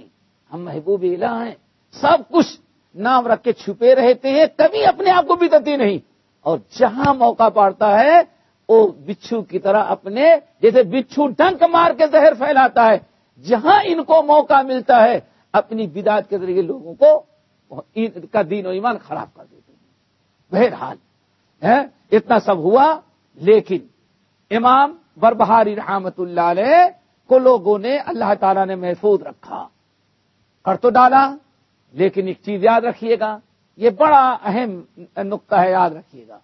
ہم محبوب الہ ہیں۔ سب کچھ نام رکھ کے چھپے رہتے ہیں، کبھی اپنے آپ کو بھی نہیں۔ اور جہاں موقع پڑتا ہے، وہ بچھو کی طرح اپنے، جیسے بچھو ڈنک مار کے زہر پھیلاتا ہے۔ جہاں ان کو موقع ملتا ہے اپنی بداد کے ذریعے لوگوں کو کا دین و ایمان خراب کر دیتے ہیں۔ بہرحال اتنا سب ہوا، لیکن امام بربہاری رحمت اللہ علیہ کو لوگوں نے اللہ تعالی نے محفوظ رکھا۔ کر تو ڈالا، لیکن ایک چیز یاد رکھیے گا، یہ بڑا اہم نقطہ ہے، یاد رکھیے گا۔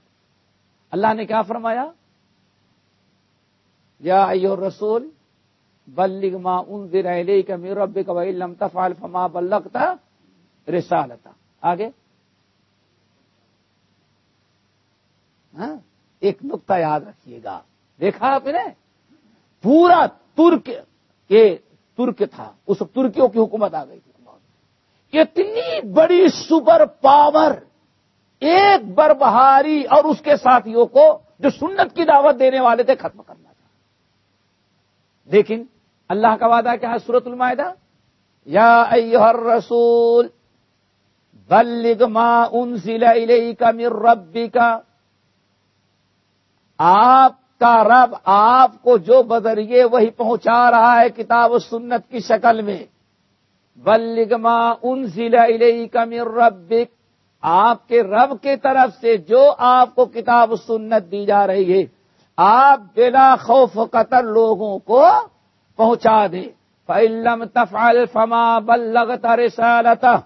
اللہ نے کیا فرمایا؟ یا ایو رسول بلغ ما انذر الیک من ربک و لم تفعل فما بلغت رسالتا. آگے؟ ہاں؟ ایک نقطہ یاد رکھیے گا. دیکھا آپ نے؟ پورا ترک یہ ترک تھا. اس ترکیوں کی حکومت آ گئی تھی. اتنی بڑی سپر پاور ایک بر بہاری اور اس کے ساتھیوں کو جو سنت کی دعوت دینے والے تھے، ختم کرنا تھا. لیکن اللہ کا وعدہ کیا ہے سورت المائدہ؟ یا ایہر رسول بلغ ما انزل الیک من ربک۔ آپ کا رب آپ کو جو بدریے وہی پہنچا رہا ہے کتاب و سنت کی شکل میں۔ بلغ ما انزل الیک من ربک۔ آپ کے رب کی طرف سے جو آپ کو کتاب سنت دی جا رہی ہے۔ آپ بلا خوف قطر لوگوں کو پہنچا دیں فعلم تفعل فما بلغت رسالتہ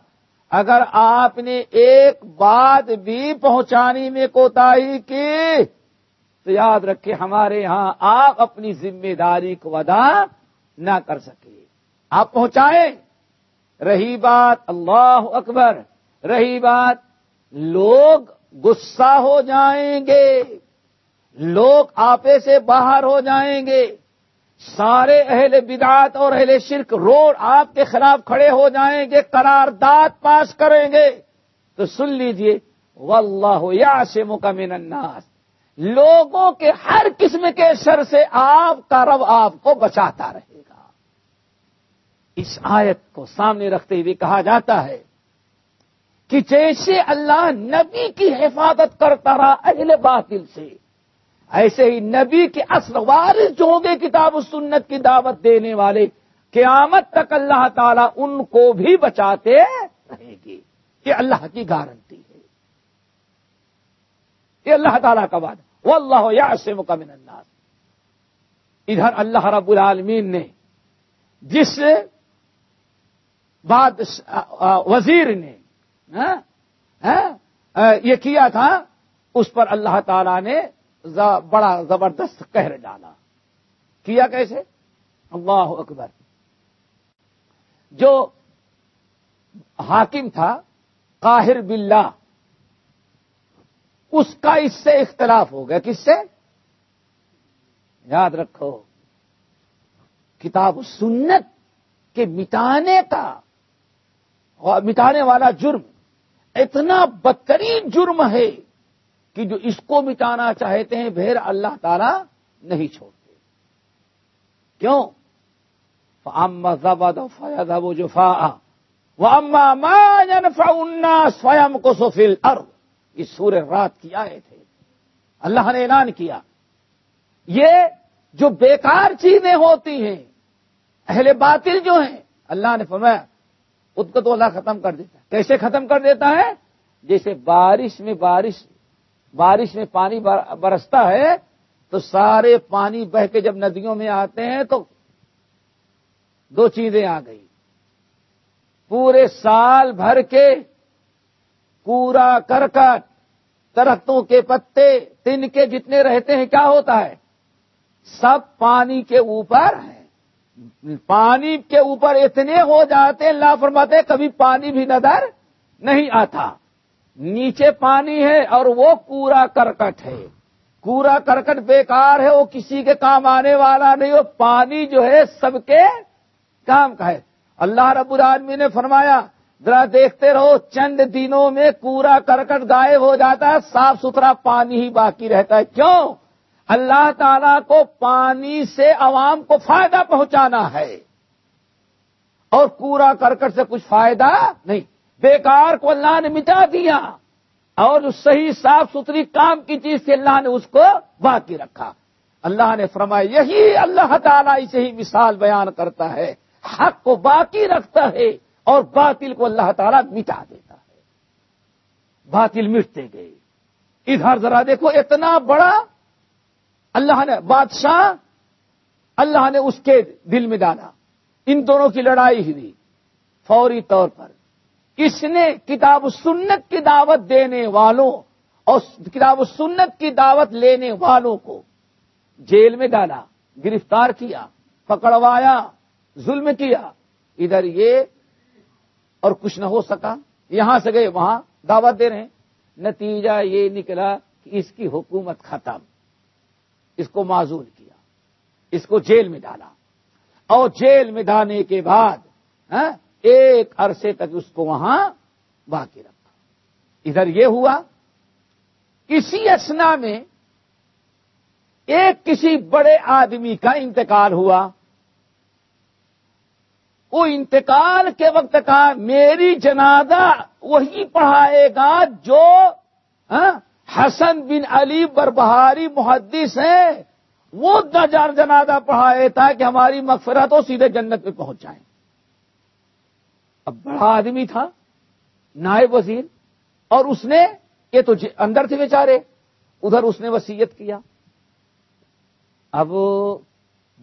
اگر آپ نے ایک بات بھی پہنچانی میں کوتا کی، تو یاد رکھے ہمارے یہاں آپ اپنی ذمہ داری کو ادا نہ کر سکے۔ آپ پہنچائیں۔ رہی بات اللہ اکبر۔ رہی بات، لوگ غصہ ہو جائیں گے۔ لوگ آپے سے باہر ہو جائیں گے۔ سارے اہل بدعات اور اہل شرک روڈ آپ کے خلاف کھڑے ہو جائیں گے قرارداد پاس کریں گے۔ تو سن لیجیے، واللہ یعصمک کا الناس۔ لوگوں کے ہر قسم کے شر سے آپ کا رب آپ کو بچاتا رہے گا۔ اس آیت کو سامنے رکھتے ہوئے کہا جاتا ہے کہ جیسے اللہ نبی کی حفاظت کرتا رہا اہل باطل سے ایسے ہی نبی کے اصل وارث جو ہوں گے کتاب و سنت کی دعوت دینے والے قیامت تک اللہ تعالیٰ ان کو بھی بچاتے رہیں گے یہ اللہ کی گارنٹی ہے۔ یہ اللہ تعالیٰ کا وعدہ۔ وہ اللہ یا سے مکمن انداز ادھر اللہ رب العالمین نے جس بات وزیر نے ہاں، ہاں، یہ کیا تھا؟ اس پر اللہ تعالی نے بڑا زبردست کہر ڈالا۔ کیا کیسے؟ اللہ اکبر۔ جو حاکم تھا، قاہر باللہ۔ اس کا اس سے اختلاف ہو گیا۔ کس سے؟ یاد رکھو، کتاب سنت کے مٹانے کا۔ مٹانے والا جرم، اتنا بدترین جرم ہے۔ کہ جو اس کو مٹانا چاہتے ہیں بھیر اللہ تعالی نہیں چھوڑتے۔ کیوں؟ اما زبد فیاد وہ جو فا وہ اما سوئم کو سوفل ارب اس سورہ رات کی آئے تھے اللہ نے اعلان کیا۔ یہ جو بیکار چیزیں ہوتی ہیں، اہل باطل جو ہیں، اللہ نے فرمایا اس کو تو اللہ ختم کر دیتا ہے۔ کیسے ختم کر دیتا ہے؟ جیسے بارش میں بارش بارش میں پانی برستا ہے، تو سارے پانی بہ کے جب ندیوں میں آتے ہیں، تو دو چیزیں آ گئی پورے سال بھر کے پورا کرکٹ، درختوں کے پتے تن کے جتنے رہتے ہیں، کیا ہوتا ہے؟ سب پانی کے اوپر ہے پانی کے اوپر اتنے ہو جاتے ہیں لا فرماتے کبھی پانی بھی نظر نہیں آتا۔ نیچے پانی ہے اور وہ کوڑا کرکٹ ہے۔ کوڑا کرکٹ بیکار ہے، وہ کسی کے کام آنے والا نہیں، وہ پانی جو ہے سب کے کام کا ہے۔ اللہ رب العالمین نے فرمایا، ذرا دیکھتے رہو، چند دنوں میں کوڑا کرکٹ غائب ہو جاتا ہے، صاف ستھرا پانی ہی باقی رہتا ہے۔ کیوں؟ اللہ تعالی کو پانی سے عوام کو فائدہ پہنچانا ہے۔ اور کوڑا کرکٹ سے کچھ فائدہ نہیں۔ بیکار کو اللہ نے مٹا دیا اور صحیح صاف ستھری کام کی چیز سے اللہ نے اس کو باقی رکھا۔ اللہ نے فرمایا، یہی اللہ تعالیٰ اسے ہی مثال بیان کرتا ہے۔ حق کو باقی رکھتا ہے اور باطل کو اللہ تعالیٰ مٹا دیتا ہے۔ باطل مٹتے گئے۔ ادھر ذرا دیکھو، اتنا بڑا اللہ نے بادشاہ، اللہ نے اس کے دل میں ڈالا۔ ان دونوں کی لڑائی ہوئی۔ فوری طور پر اس نے کتاب سنت کی دعوت دینے والوں اور کتاب سنت کی دعوت لینے والوں کو جیل میں ڈالا گرفتار کیا پکڑوایا ظلم کیا۔ ادھر یہ اور کچھ نہ ہو سکا۔ یہاں سے گئے وہاں دعوت دے رہے ہیں۔ نتیجہ یہ نکلا کہ اس کی حکومت ختم۔ اس کو معذول کیا۔ اس کو جیل میں ڈالا۔ اور جیل میں ڈالنے کے بعد ہاں، ایک عرصے تک اس کو وہاں باقی رکھا ادھر یہ ہوا، اسی اسنا میں ایک کسی بڑے آدمی کا انتقال ہوا۔ وہ انتقال کے وقت کہا میری جنازہ وہی پڑھائے گا جو ہاں، حسن بن علی بربہاری محدث ہیں۔ وہ جنازہ پڑھائے تاکہ ہماری مغفرت ہو سیدھے جنت میں پہنچ جائیں۔ اب بڑا آدمی تھا، نائب وزیر، اور اس نے یہ تو جی- اندر تھے بیچارے، ادھر اس نے وسیعت کیا۔ اب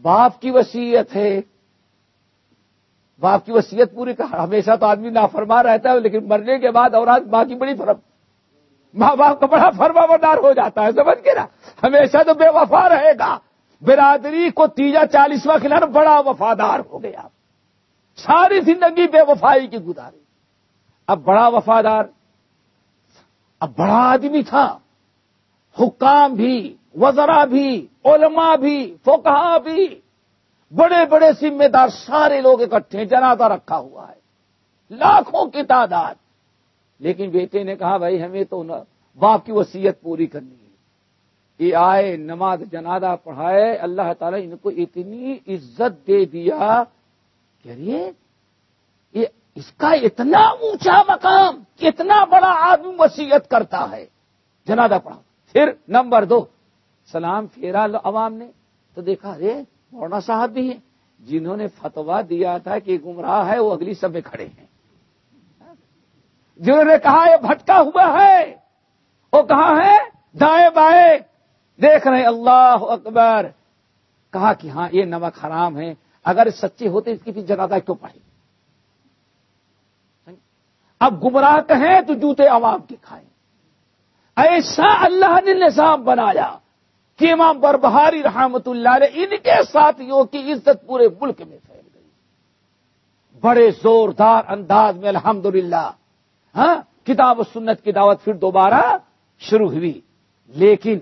باپ کی وسیعت ہے۔ باپ کی وصیت پوری کہا، ہمیشہ تو آدمی نافرما رہتا ہے، لیکن مرنے کے بعد اور ماں کی بڑی فرم ماں باپ کا بڑا فرما بردار ہو جاتا ہے، سمجھ کے نا؟ ہمیشہ تو بے وفا رہے گا۔ برادری کو تیجا چالیسواں کھلانا بڑا وفادار ہو گیا۔ ساری زندگی بے وفائی کی گزاری۔ اب بڑا وفادار، اب بڑا آدمی تھا۔ حکام بھی، وزرا بھی، علماء بھی فوکہ بھی۔ بڑے بڑے ذمہ دار سارے لوگ اکٹھے، جنازہ رکھا ہوا ہے۔ لاکھوں کی تعداد۔ لیکن بیٹے نے کہا، بھائی، ہمیں تو باپ کی وصیت پوری کرنی ہے۔ یہ آئے، نماز جنازہ پڑھائے، اللہ تعالیٰ ان کو اتنی عزت دے دیا یہ اس کا اتنا اونچا مقام کتنا بڑا آدمی وسیعت کرتا ہے۔ جنازہ پڑھا پھر نمبر دو، سلام پھیرا عوام نے۔ تو دیکھا، ارے، مولانا صاحب بھی ہیں، جنہوں نے فتوا دیا تھا کہ گمراہ ہے، وہ اگلی سب میں کھڑے ہیں۔ جنہوں نے کہا، یہ بھٹکا ہوا ہے۔ وہ کہاں ہے؟ دائیں بائیں۔ دیکھ رہے اللہ اکبر۔ کہا کہ ہاں یہ نمک حرام ہے۔ اگر سچے ہوتے اس کی بھی جگہ کیوں پڑے ہاں جی؟ اب گمراہ کہیں تو جوتے عوام کے کھائیں۔ ایسا اللہ نے نظام بنایا کہ امام بربہاری رحمت اللہ نے ان کے ساتھیوں کی عزت پورے ملک میں پھیل گئی۔ بڑے زوردار انداز میں الحمدللہ ہاں کتاب و سنت کی دعوت پھر دوبارہ شروع ہوئی۔ لیکن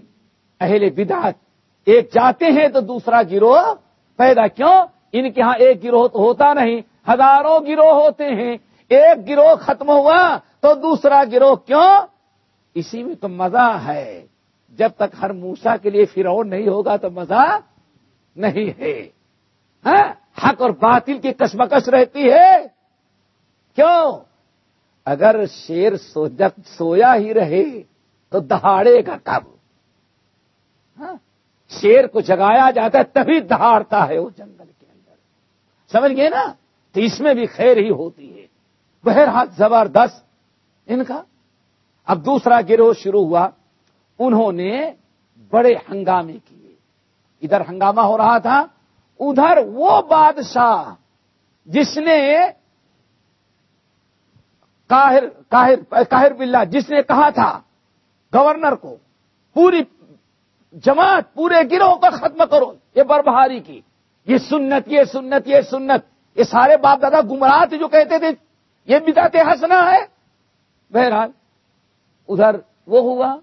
اہل بدعت ایک جاتے ہیں تو دوسرا گروہ پیدا کیوں؟ ان کے ہاں ایک گروہ تو ہوتا نہیں، ہزاروں گروہ ہوتے ہیں، ایک گروہ ختم ہوا تو دوسرا گروہ کیوں؟ اسی میں تو مزہ ہے۔ جب تک ہر موسا کے لیے فرعون نہیں ہوگا تو مزہ نہیں ہے۔ ہاں؟ حق اور باطل کی کسمکش رہتی ہے۔ کیوں؟ اگر شیر سو جب سویا ہی رہے تو دہاڑے گا کب؟ ہاں؟ شیر کو جگایا جاتا ہے تبھی دہاڑتا ہے وہ جنگل۔ سمجھ گئے نا؟ تو اس میں بھی خیر ہی ہوتی ہے۔ بہرحال زبردست ان کا۔ اب دوسرا گروہ شروع ہوا۔ انہوں نے بڑے ہنگامے کیے۔ ادھر ہنگامہ ہو رہا تھا، ادھر وہ بادشاہ جس نے کاہر بلّہ جس نے کہا تھا گورنر کو، پوری جماعت، پورے گروہ کا ختم کرو، یہ بربہاری کی۔ یہ سنت یہ سنت یہ سنت۔ یہ سارے باپ دادا گمراہ تھے جو کہتے تھے، یہ بتاتے ہنسنا ہے۔ بہرحال، ادھر وہ ہوا،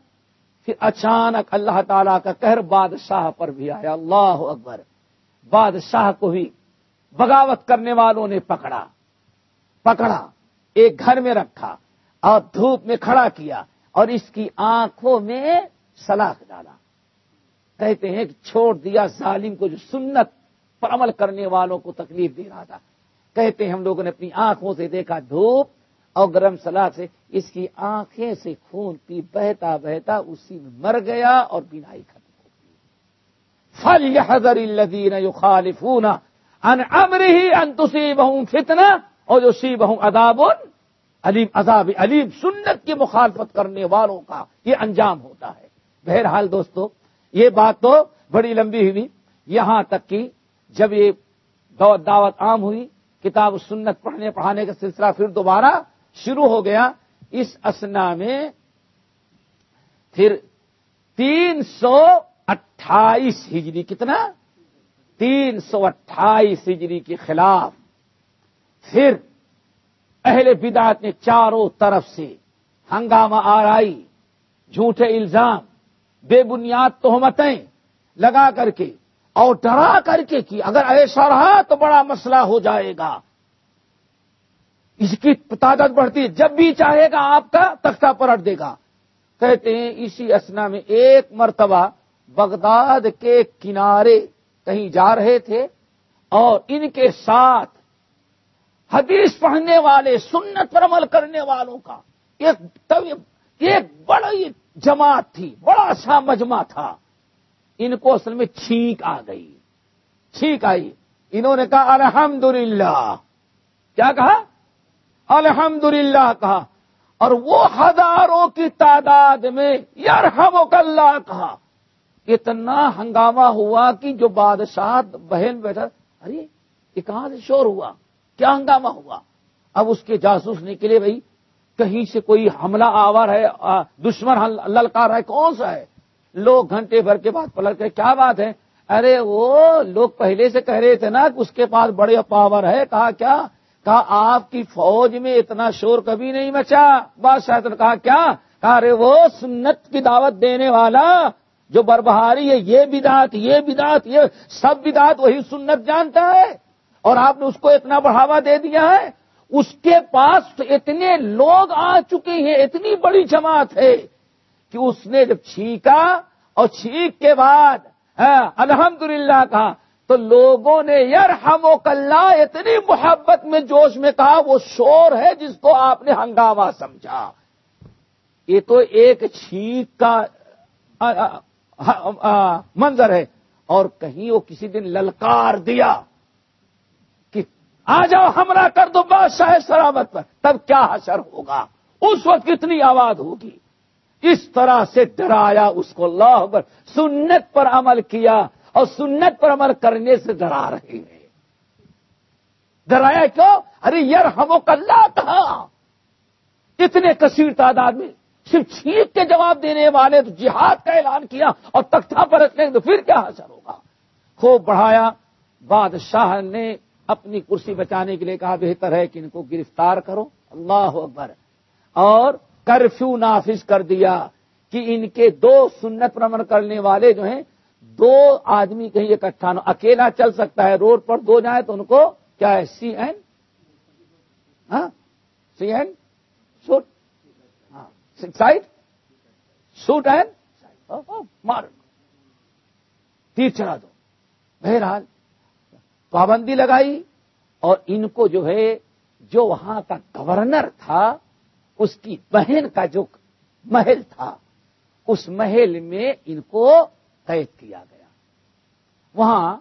پھر اچانک اللہ تعالی کا کہر بادشاہ پر بھی آیا۔ اللہ اکبر، بادشاہ کو بھی بغاوت کرنے والوں نے پکڑا۔ پکڑا، ایک گھر میں رکھا، اور دھوپ میں کھڑا کیا، اور اس کی آنکھوں میں سلاخ ڈالا۔ کہتے ہیں کہ چھوڑ دیا ظالم کو جو سنت پر عمل کرنے والوں کو تکلیف دے رہا تھا۔ کہتے ہیں ہم لوگوں نے اپنی آنکھوں سے دیکھا دھوپ اور گرم سلاد سے، اس کی آنکھیں سے خون پی، بہتا بہتا اسی میں مر گیا اور بینائی ختم ہو گئی۔ فل حضر الدین یو خالفون ان امر ہی انتسی بہوں فتنا اور جو سی بہوں اداب علیم عذاب، علیم سنت کی مخالفت کرنے والوں کا یہ انجام ہوتا ہے۔ بہرحال دوستو، یہ بات تو بڑی لمبی ہوئی۔ یہاں تک کہ جب یہ دعوت عام ہوئی، کتاب سنت پڑھنے پڑھانے کا سلسلہ پھر دوبارہ شروع ہو گیا، اس اسنا میں پھر تین سو اٹھائیس ہجری، کتنا؟ تین سو اٹھائیس ہجری کے خلاف پھر اہل بدعت نے چاروں طرف سے ہنگامہ آرائی، جھوٹے الزام، بے بنیاد تہمتیں لگا کر کے اور ڈرا کر کے کی، اگر ایسا رہا تو بڑا مسئلہ ہو جائے گا۔ اس کی تعداد بڑھتی ہے جب بھی چاہے گا آپ کا تختہ پلٹ دے گا۔ کہتے ہیں، اسی اسنا میں ایک مرتبہ بغداد کے کنارے کہیں جا رہے تھے اور ان کے ساتھ حدیث پڑھنے والے، سنت پر عمل کرنے والوں کا ایک ایک بڑی جماعت تھی، بڑا سا مجمع تھا۔ ان کو اصل میں چھینک آ گئی۔ چھینک آئی۔ انہوں نے کہا، الحمدللہ۔ کیا کہا؟ الحمدللہ کہا۔ اور وہ ہزاروں کی تعداد میں یار اللہ کہا۔ اتنا ہنگامہ ہوا کہ جو بادشاہ بہن بیٹھا، ارے، یہ کہاں سے شور ہوا؟ کیا ہنگامہ ہوا؟ اب اس کے جاسوس نکلے بھائی، کہیں سے کوئی حملہ آور ہے دشمن للکار ہے، کون سا ہے؟ لوگ گھنٹے بھر کے بعد پلٹ کر کیا بات ہے؟ ارے وہ لوگ پہلے سے کہہ رہے تھے نا کہ اس کے پاس بڑے پاور ہے۔ کہا کیا؟ کہا آپ کی فوج میں اتنا شور کبھی نہیں مچا۔ بادشاہ نے کہا کیا؟ کہا ارے وہ سنت کی دعوت دینے والا جو بربہاری ہے، یہ بدات یہ بدات یہ سب بدات وہی سنت جانتا ہے۔ اور آپ نے اس کو اتنا بڑھاوا دے دیا ہے۔ اس کے پاس اتنے لوگ آ چکے ہیں، اتنی بڑی جماعت ہے۔ کہ اس نے جب چھینکا اور چھینک کے بعد ہاں، الحمد للہ کہا، تو لوگوں نے یار ہم و کلّا اتنی محبت میں جوش میں کہا، وہ شور ہے جس کو آپ نے ہنگامہ سمجھا۔ یہ تو ایک چھینک کا منظر ہے۔ اور کہیں وہ کسی دن للکار دیا کہ، آ جاؤ، ہمراہ کر دو، بادشاہ سلامت پر۔ تب کیا حشر ہوگا؟ اس وقت کتنی آواز ہوگی؟ اس طرح سے ڈرایا، اس کو اللہ پر سنت پر عمل کیا اور سنت پر عمل کرنے سے ڈرا رہے ہیں۔ ڈرایا کیوں؟ ارے یار ہم اللہ کہا اتنے کثیر تعداد میں صرف چھینک کے جواب دینے والے تو جہاد کا اعلان کیا اور تختہ پر رکھنے تو پھر کیا حاصل ہوگا؟ خوب بڑھایا۔ بادشاہ نے اپنی کرسی بچانے کے لیے کہا، بہتر ہے کہ ان کو گرفتار کرو۔ اللہ اکبر۔ اور کرفیو نافذ کر دیا کہ ان کے دو سنت پر کرنے والے جو ہیں، دو آدمی کہیں اکٹھا نو اکیلا چل سکتا ہے روڈ پر، دو جائیں تو ان کو کیا ہے؟ سی این؟ ہاں؟ سی این؟ شوٹ ہاں سائڈ؟ شوٹ اینڈ مار۔ تیر چلا دو۔ بہرحال، پابندی لگائی اور ان کو جو ہے، جو وہاں کا گورنر تھا اس کی بہن کا جو محل تھا، اس محل میں ان کو قید کیا گیا۔ وہاں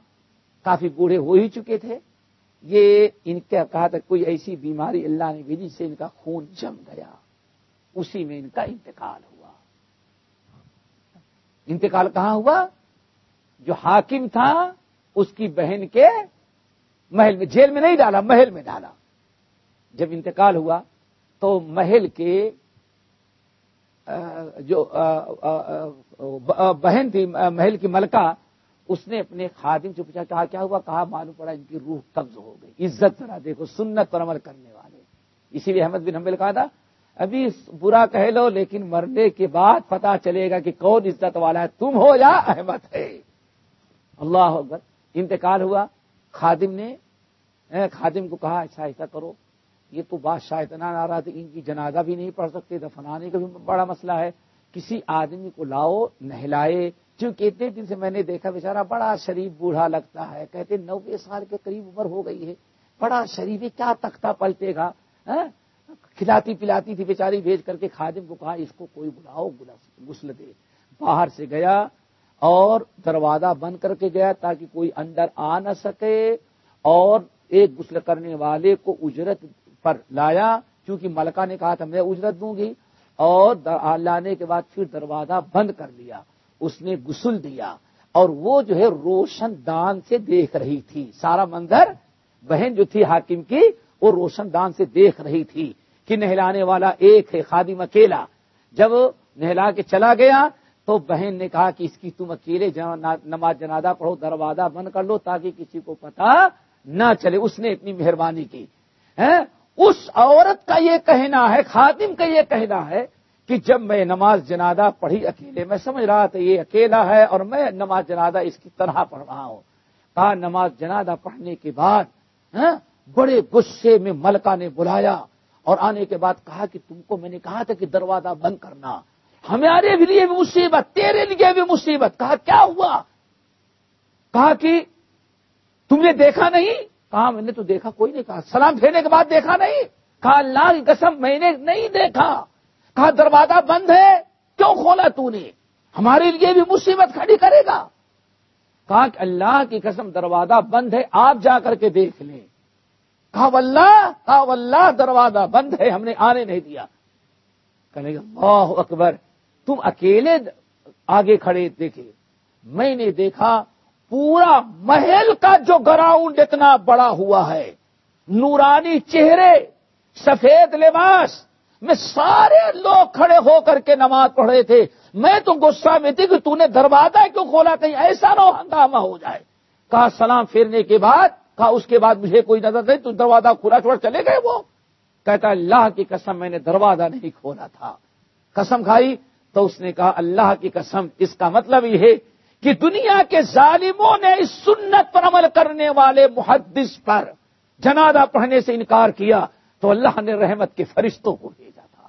کافی بوڑھے ہو ہی چکے تھے۔ یہ ان کا کہا تھا، کوئی ایسی بیماری اللہ نے بھی سے ان کا خون جم گیا۔ اسی میں ان کا انتقال ہوا۔ انتقال کہاں ہوا؟ جو حاکم تھا، اس کی بہن کے محل میں، جیل میں نہیں ڈالا، محل میں ڈالا۔ جب انتقال ہوا تو محل کے جو بہن تھی محل کی ملکہ، اس نے اپنے خادم سے پوچھا، کہا، کیا ہوا؟ کہا، معلوم پڑا ان کی روح قبض ہو گئی، عزت ذرا دیکھو، سنت پر عمل کرنے والے۔ اسی لیے احمد بن حمل کہا تھا، ابھی برا کہہ لو، لیکن مرنے کے بعد پتا چلے گا کہ کون عزت والا ہے۔ تم ہو یا احمد؟ ہے اللہ اکبر، انتقال ہوا۔ خادم نے خادم کو کہا ایسا ایسا کرو۔ یہ تو بادشاہ اتنا نہ ان کی جنازہ بھی نہیں پڑھ سکتے دفنانے کا بھی بڑا مسئلہ ہے۔ کسی آدمی کو لاؤ، نہلائے۔ چونکہ اتنے دن سے میں نے دیکھا بیچارہ بڑا شریف بوڑھا لگتا ہے۔ کہتے نوے سال کے قریب عمر ہو گئی ہے۔ بڑا شریف کیا تختہ پلٹے گا؟ ہاں؟ کھلاتی پلاتی تھی بیچاری، بھیج کر کے خادم کو کہا، اس کو کوئی بلاؤ، غسل دے۔ باہر سے گیا اور دروازہ بند کر کے گیا تاکہ کوئی اندر آ نہ سکے اور ایک غسل کرنے والے کو اجرت پر لایا کیونکہ ملکہ نے کہا تھا میں اجرت دوں گی، اور لانے کے بعد پھر دروازہ بند کر لیا، اس نے گسل دیا، اور وہ جو ہے روشن دان سے دیکھ رہی تھی۔ سارا منظر بہن جو تھی حاکم کی، وہ روشن دان سے دیکھ رہی تھی کہ نہلانے والا ایک ہے، خادم اکیلا۔ جب نہلا کے چلا گیا، تو بہن نے کہا کہ اس کی تم اکیلے نماز جنازہ پڑھو، دروازہ بند کر لو تاکہ کسی کو پتا نہ چلے۔ اس نے اتنی مہربانی کی ہاں؟ اس عورت کا یہ کہنا ہے خادم کا یہ کہنا ہے کہ جب میں نماز جنازہ پڑھی اکیلے میں سمجھ رہا تھا یہ اکیلا ہے اور میں نماز جنازہ اس کی طرح پڑھ رہا ہوں۔ کہا نماز جنازہ پڑھنے کے بعد ہاں، بڑے غصے میں ملکہ نے بلایا اور آنے کے بعد کہا کہ تم کو میں نے کہا تھا کہ دروازہ بند کرنا۔ ہمارے لیے بھی مصیبت تیرے لیے بھی مصیبت۔ کہا کیا ہوا؟ کہا کہ تم نے دیکھا نہیں؟ کہا میں نے تو دیکھا، کوئی نہیں کہا۔ سلام پھیرنے کے بعد دیکھا نہیں۔ کہا اللہ کی قسم، میں نے نہیں دیکھا۔ کہا، دروازہ بند ہے، کیوں کھولا تو نے؟ ہمارے لیے بھی مصیبت کھڑی کرے گا۔ کہا کہ اللہ کی قسم، دروازہ بند ہے، آپ جا کر کے دیکھ لیں۔ کہا، واللہ کہا، واللہ، دروازہ بند ہے، ہم نے آنے نہیں دیا۔ کہنے گا اللہ اکبر، تم اکیلے آگے کھڑے دیکھے۔ میں نے دیکھا پورا محل کا جو گراؤنڈ اتنا بڑا ہوا ہے، نورانی چہرے، سفید لباس، میں سارے لوگ کھڑے ہو کر کے نماز پڑھ رہے تھے۔ میں تو غصہ میں تھی کہ تو نے دروازہ کیوں کھولا؟ کہیں ایسا نہ ہنگامہ ہو جائے۔ کہا، سلام پھیرنے کے بعد، کہا، اس کے بعد مجھے کوئی نظر نہیں، تو دروازہ کھلا چھوڑ چلے گئے وہ۔ کہتا، اللہ کی قسم، میں نے دروازہ نہیں کھولا تھا۔ قسم کھائی تو اس نے کہا، اللہ کی قسم، اس کا مطلب یہ ہے کہ دنیا کے ظالموں نے اس سنت پر عمل کرنے والے محدث پر جنازہ پڑھنے سے انکار کیا تو اللہ نے رحمت کے فرشتوں کو بھیجا تھا۔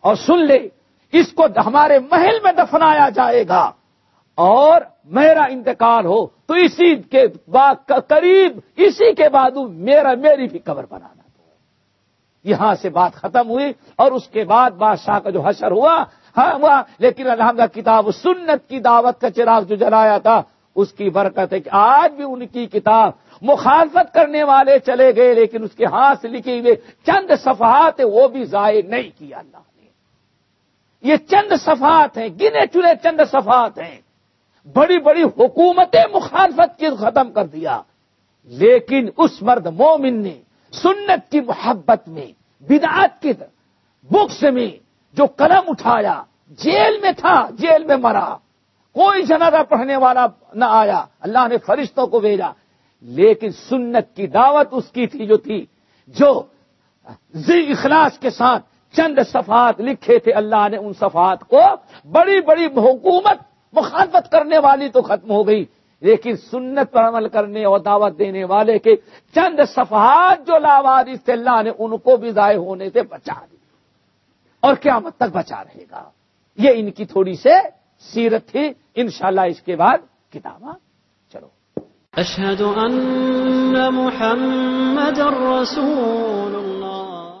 اور سن لے، اس کو ہمارے محل میں دفنایا جائے گا۔ اور میرا انتقال ہو تو اسی کے قریب اسی کے بعد میرا میری بھی قبر بنانا۔ یہاں سے بات ختم ہوئی اور اس کے بعد بادشاہ کا جو حشر ہوا ہاں ہوا لیکن الحمد کتاب سنت کی دعوت کا چراغ جو جلایا تھا، اس کی برکت ہے کہ آج بھی ان کی کتاب مخالفت کرنے والے چلے گئے، لیکن اس کے ہاتھ سے لکھے ہوئے چند صفحات وہ بھی ضائع نہیں کیا اللہ نے۔ یہ چند صفحات ہیں، گنے چنے چند صفحات ہیں۔ بڑی بڑی حکومتیں مخالفت کی ختم کر دیا۔ لیکن اس مرد مومن نے سنت کی محبت میں بدعات کی بکس میں جو قلم اٹھایا، جیل میں تھا، جیل میں مرا۔ کوئی جنازہ پڑھنے والا نہ آیا، اللہ نے فرشتوں کو بھیجا۔ لیکن سنت کی دعوت اس کی تھی جو تھی، جو اخلاص کے ساتھ چند صفحات لکھے تھے، اللہ نے ان صفحات کو بڑی بڑی حکومت، مخالفت کرنے والی تو ختم ہو گئی۔ لیکن سنت پر عمل کرنے اور دعوت دینے والے کے چند صفحات جو لاوارث تھے، اللہ نے ان کو بھی ضائع ہونے سے بچا دی اور کیا مت تک بچا رہے گا۔ یہ ان کی تھوڑی سے سیرت تھی۔ انشاءاللہ اس کے بعد کتاباں چلو۔ اشہد ان محمد رسول اللہ۔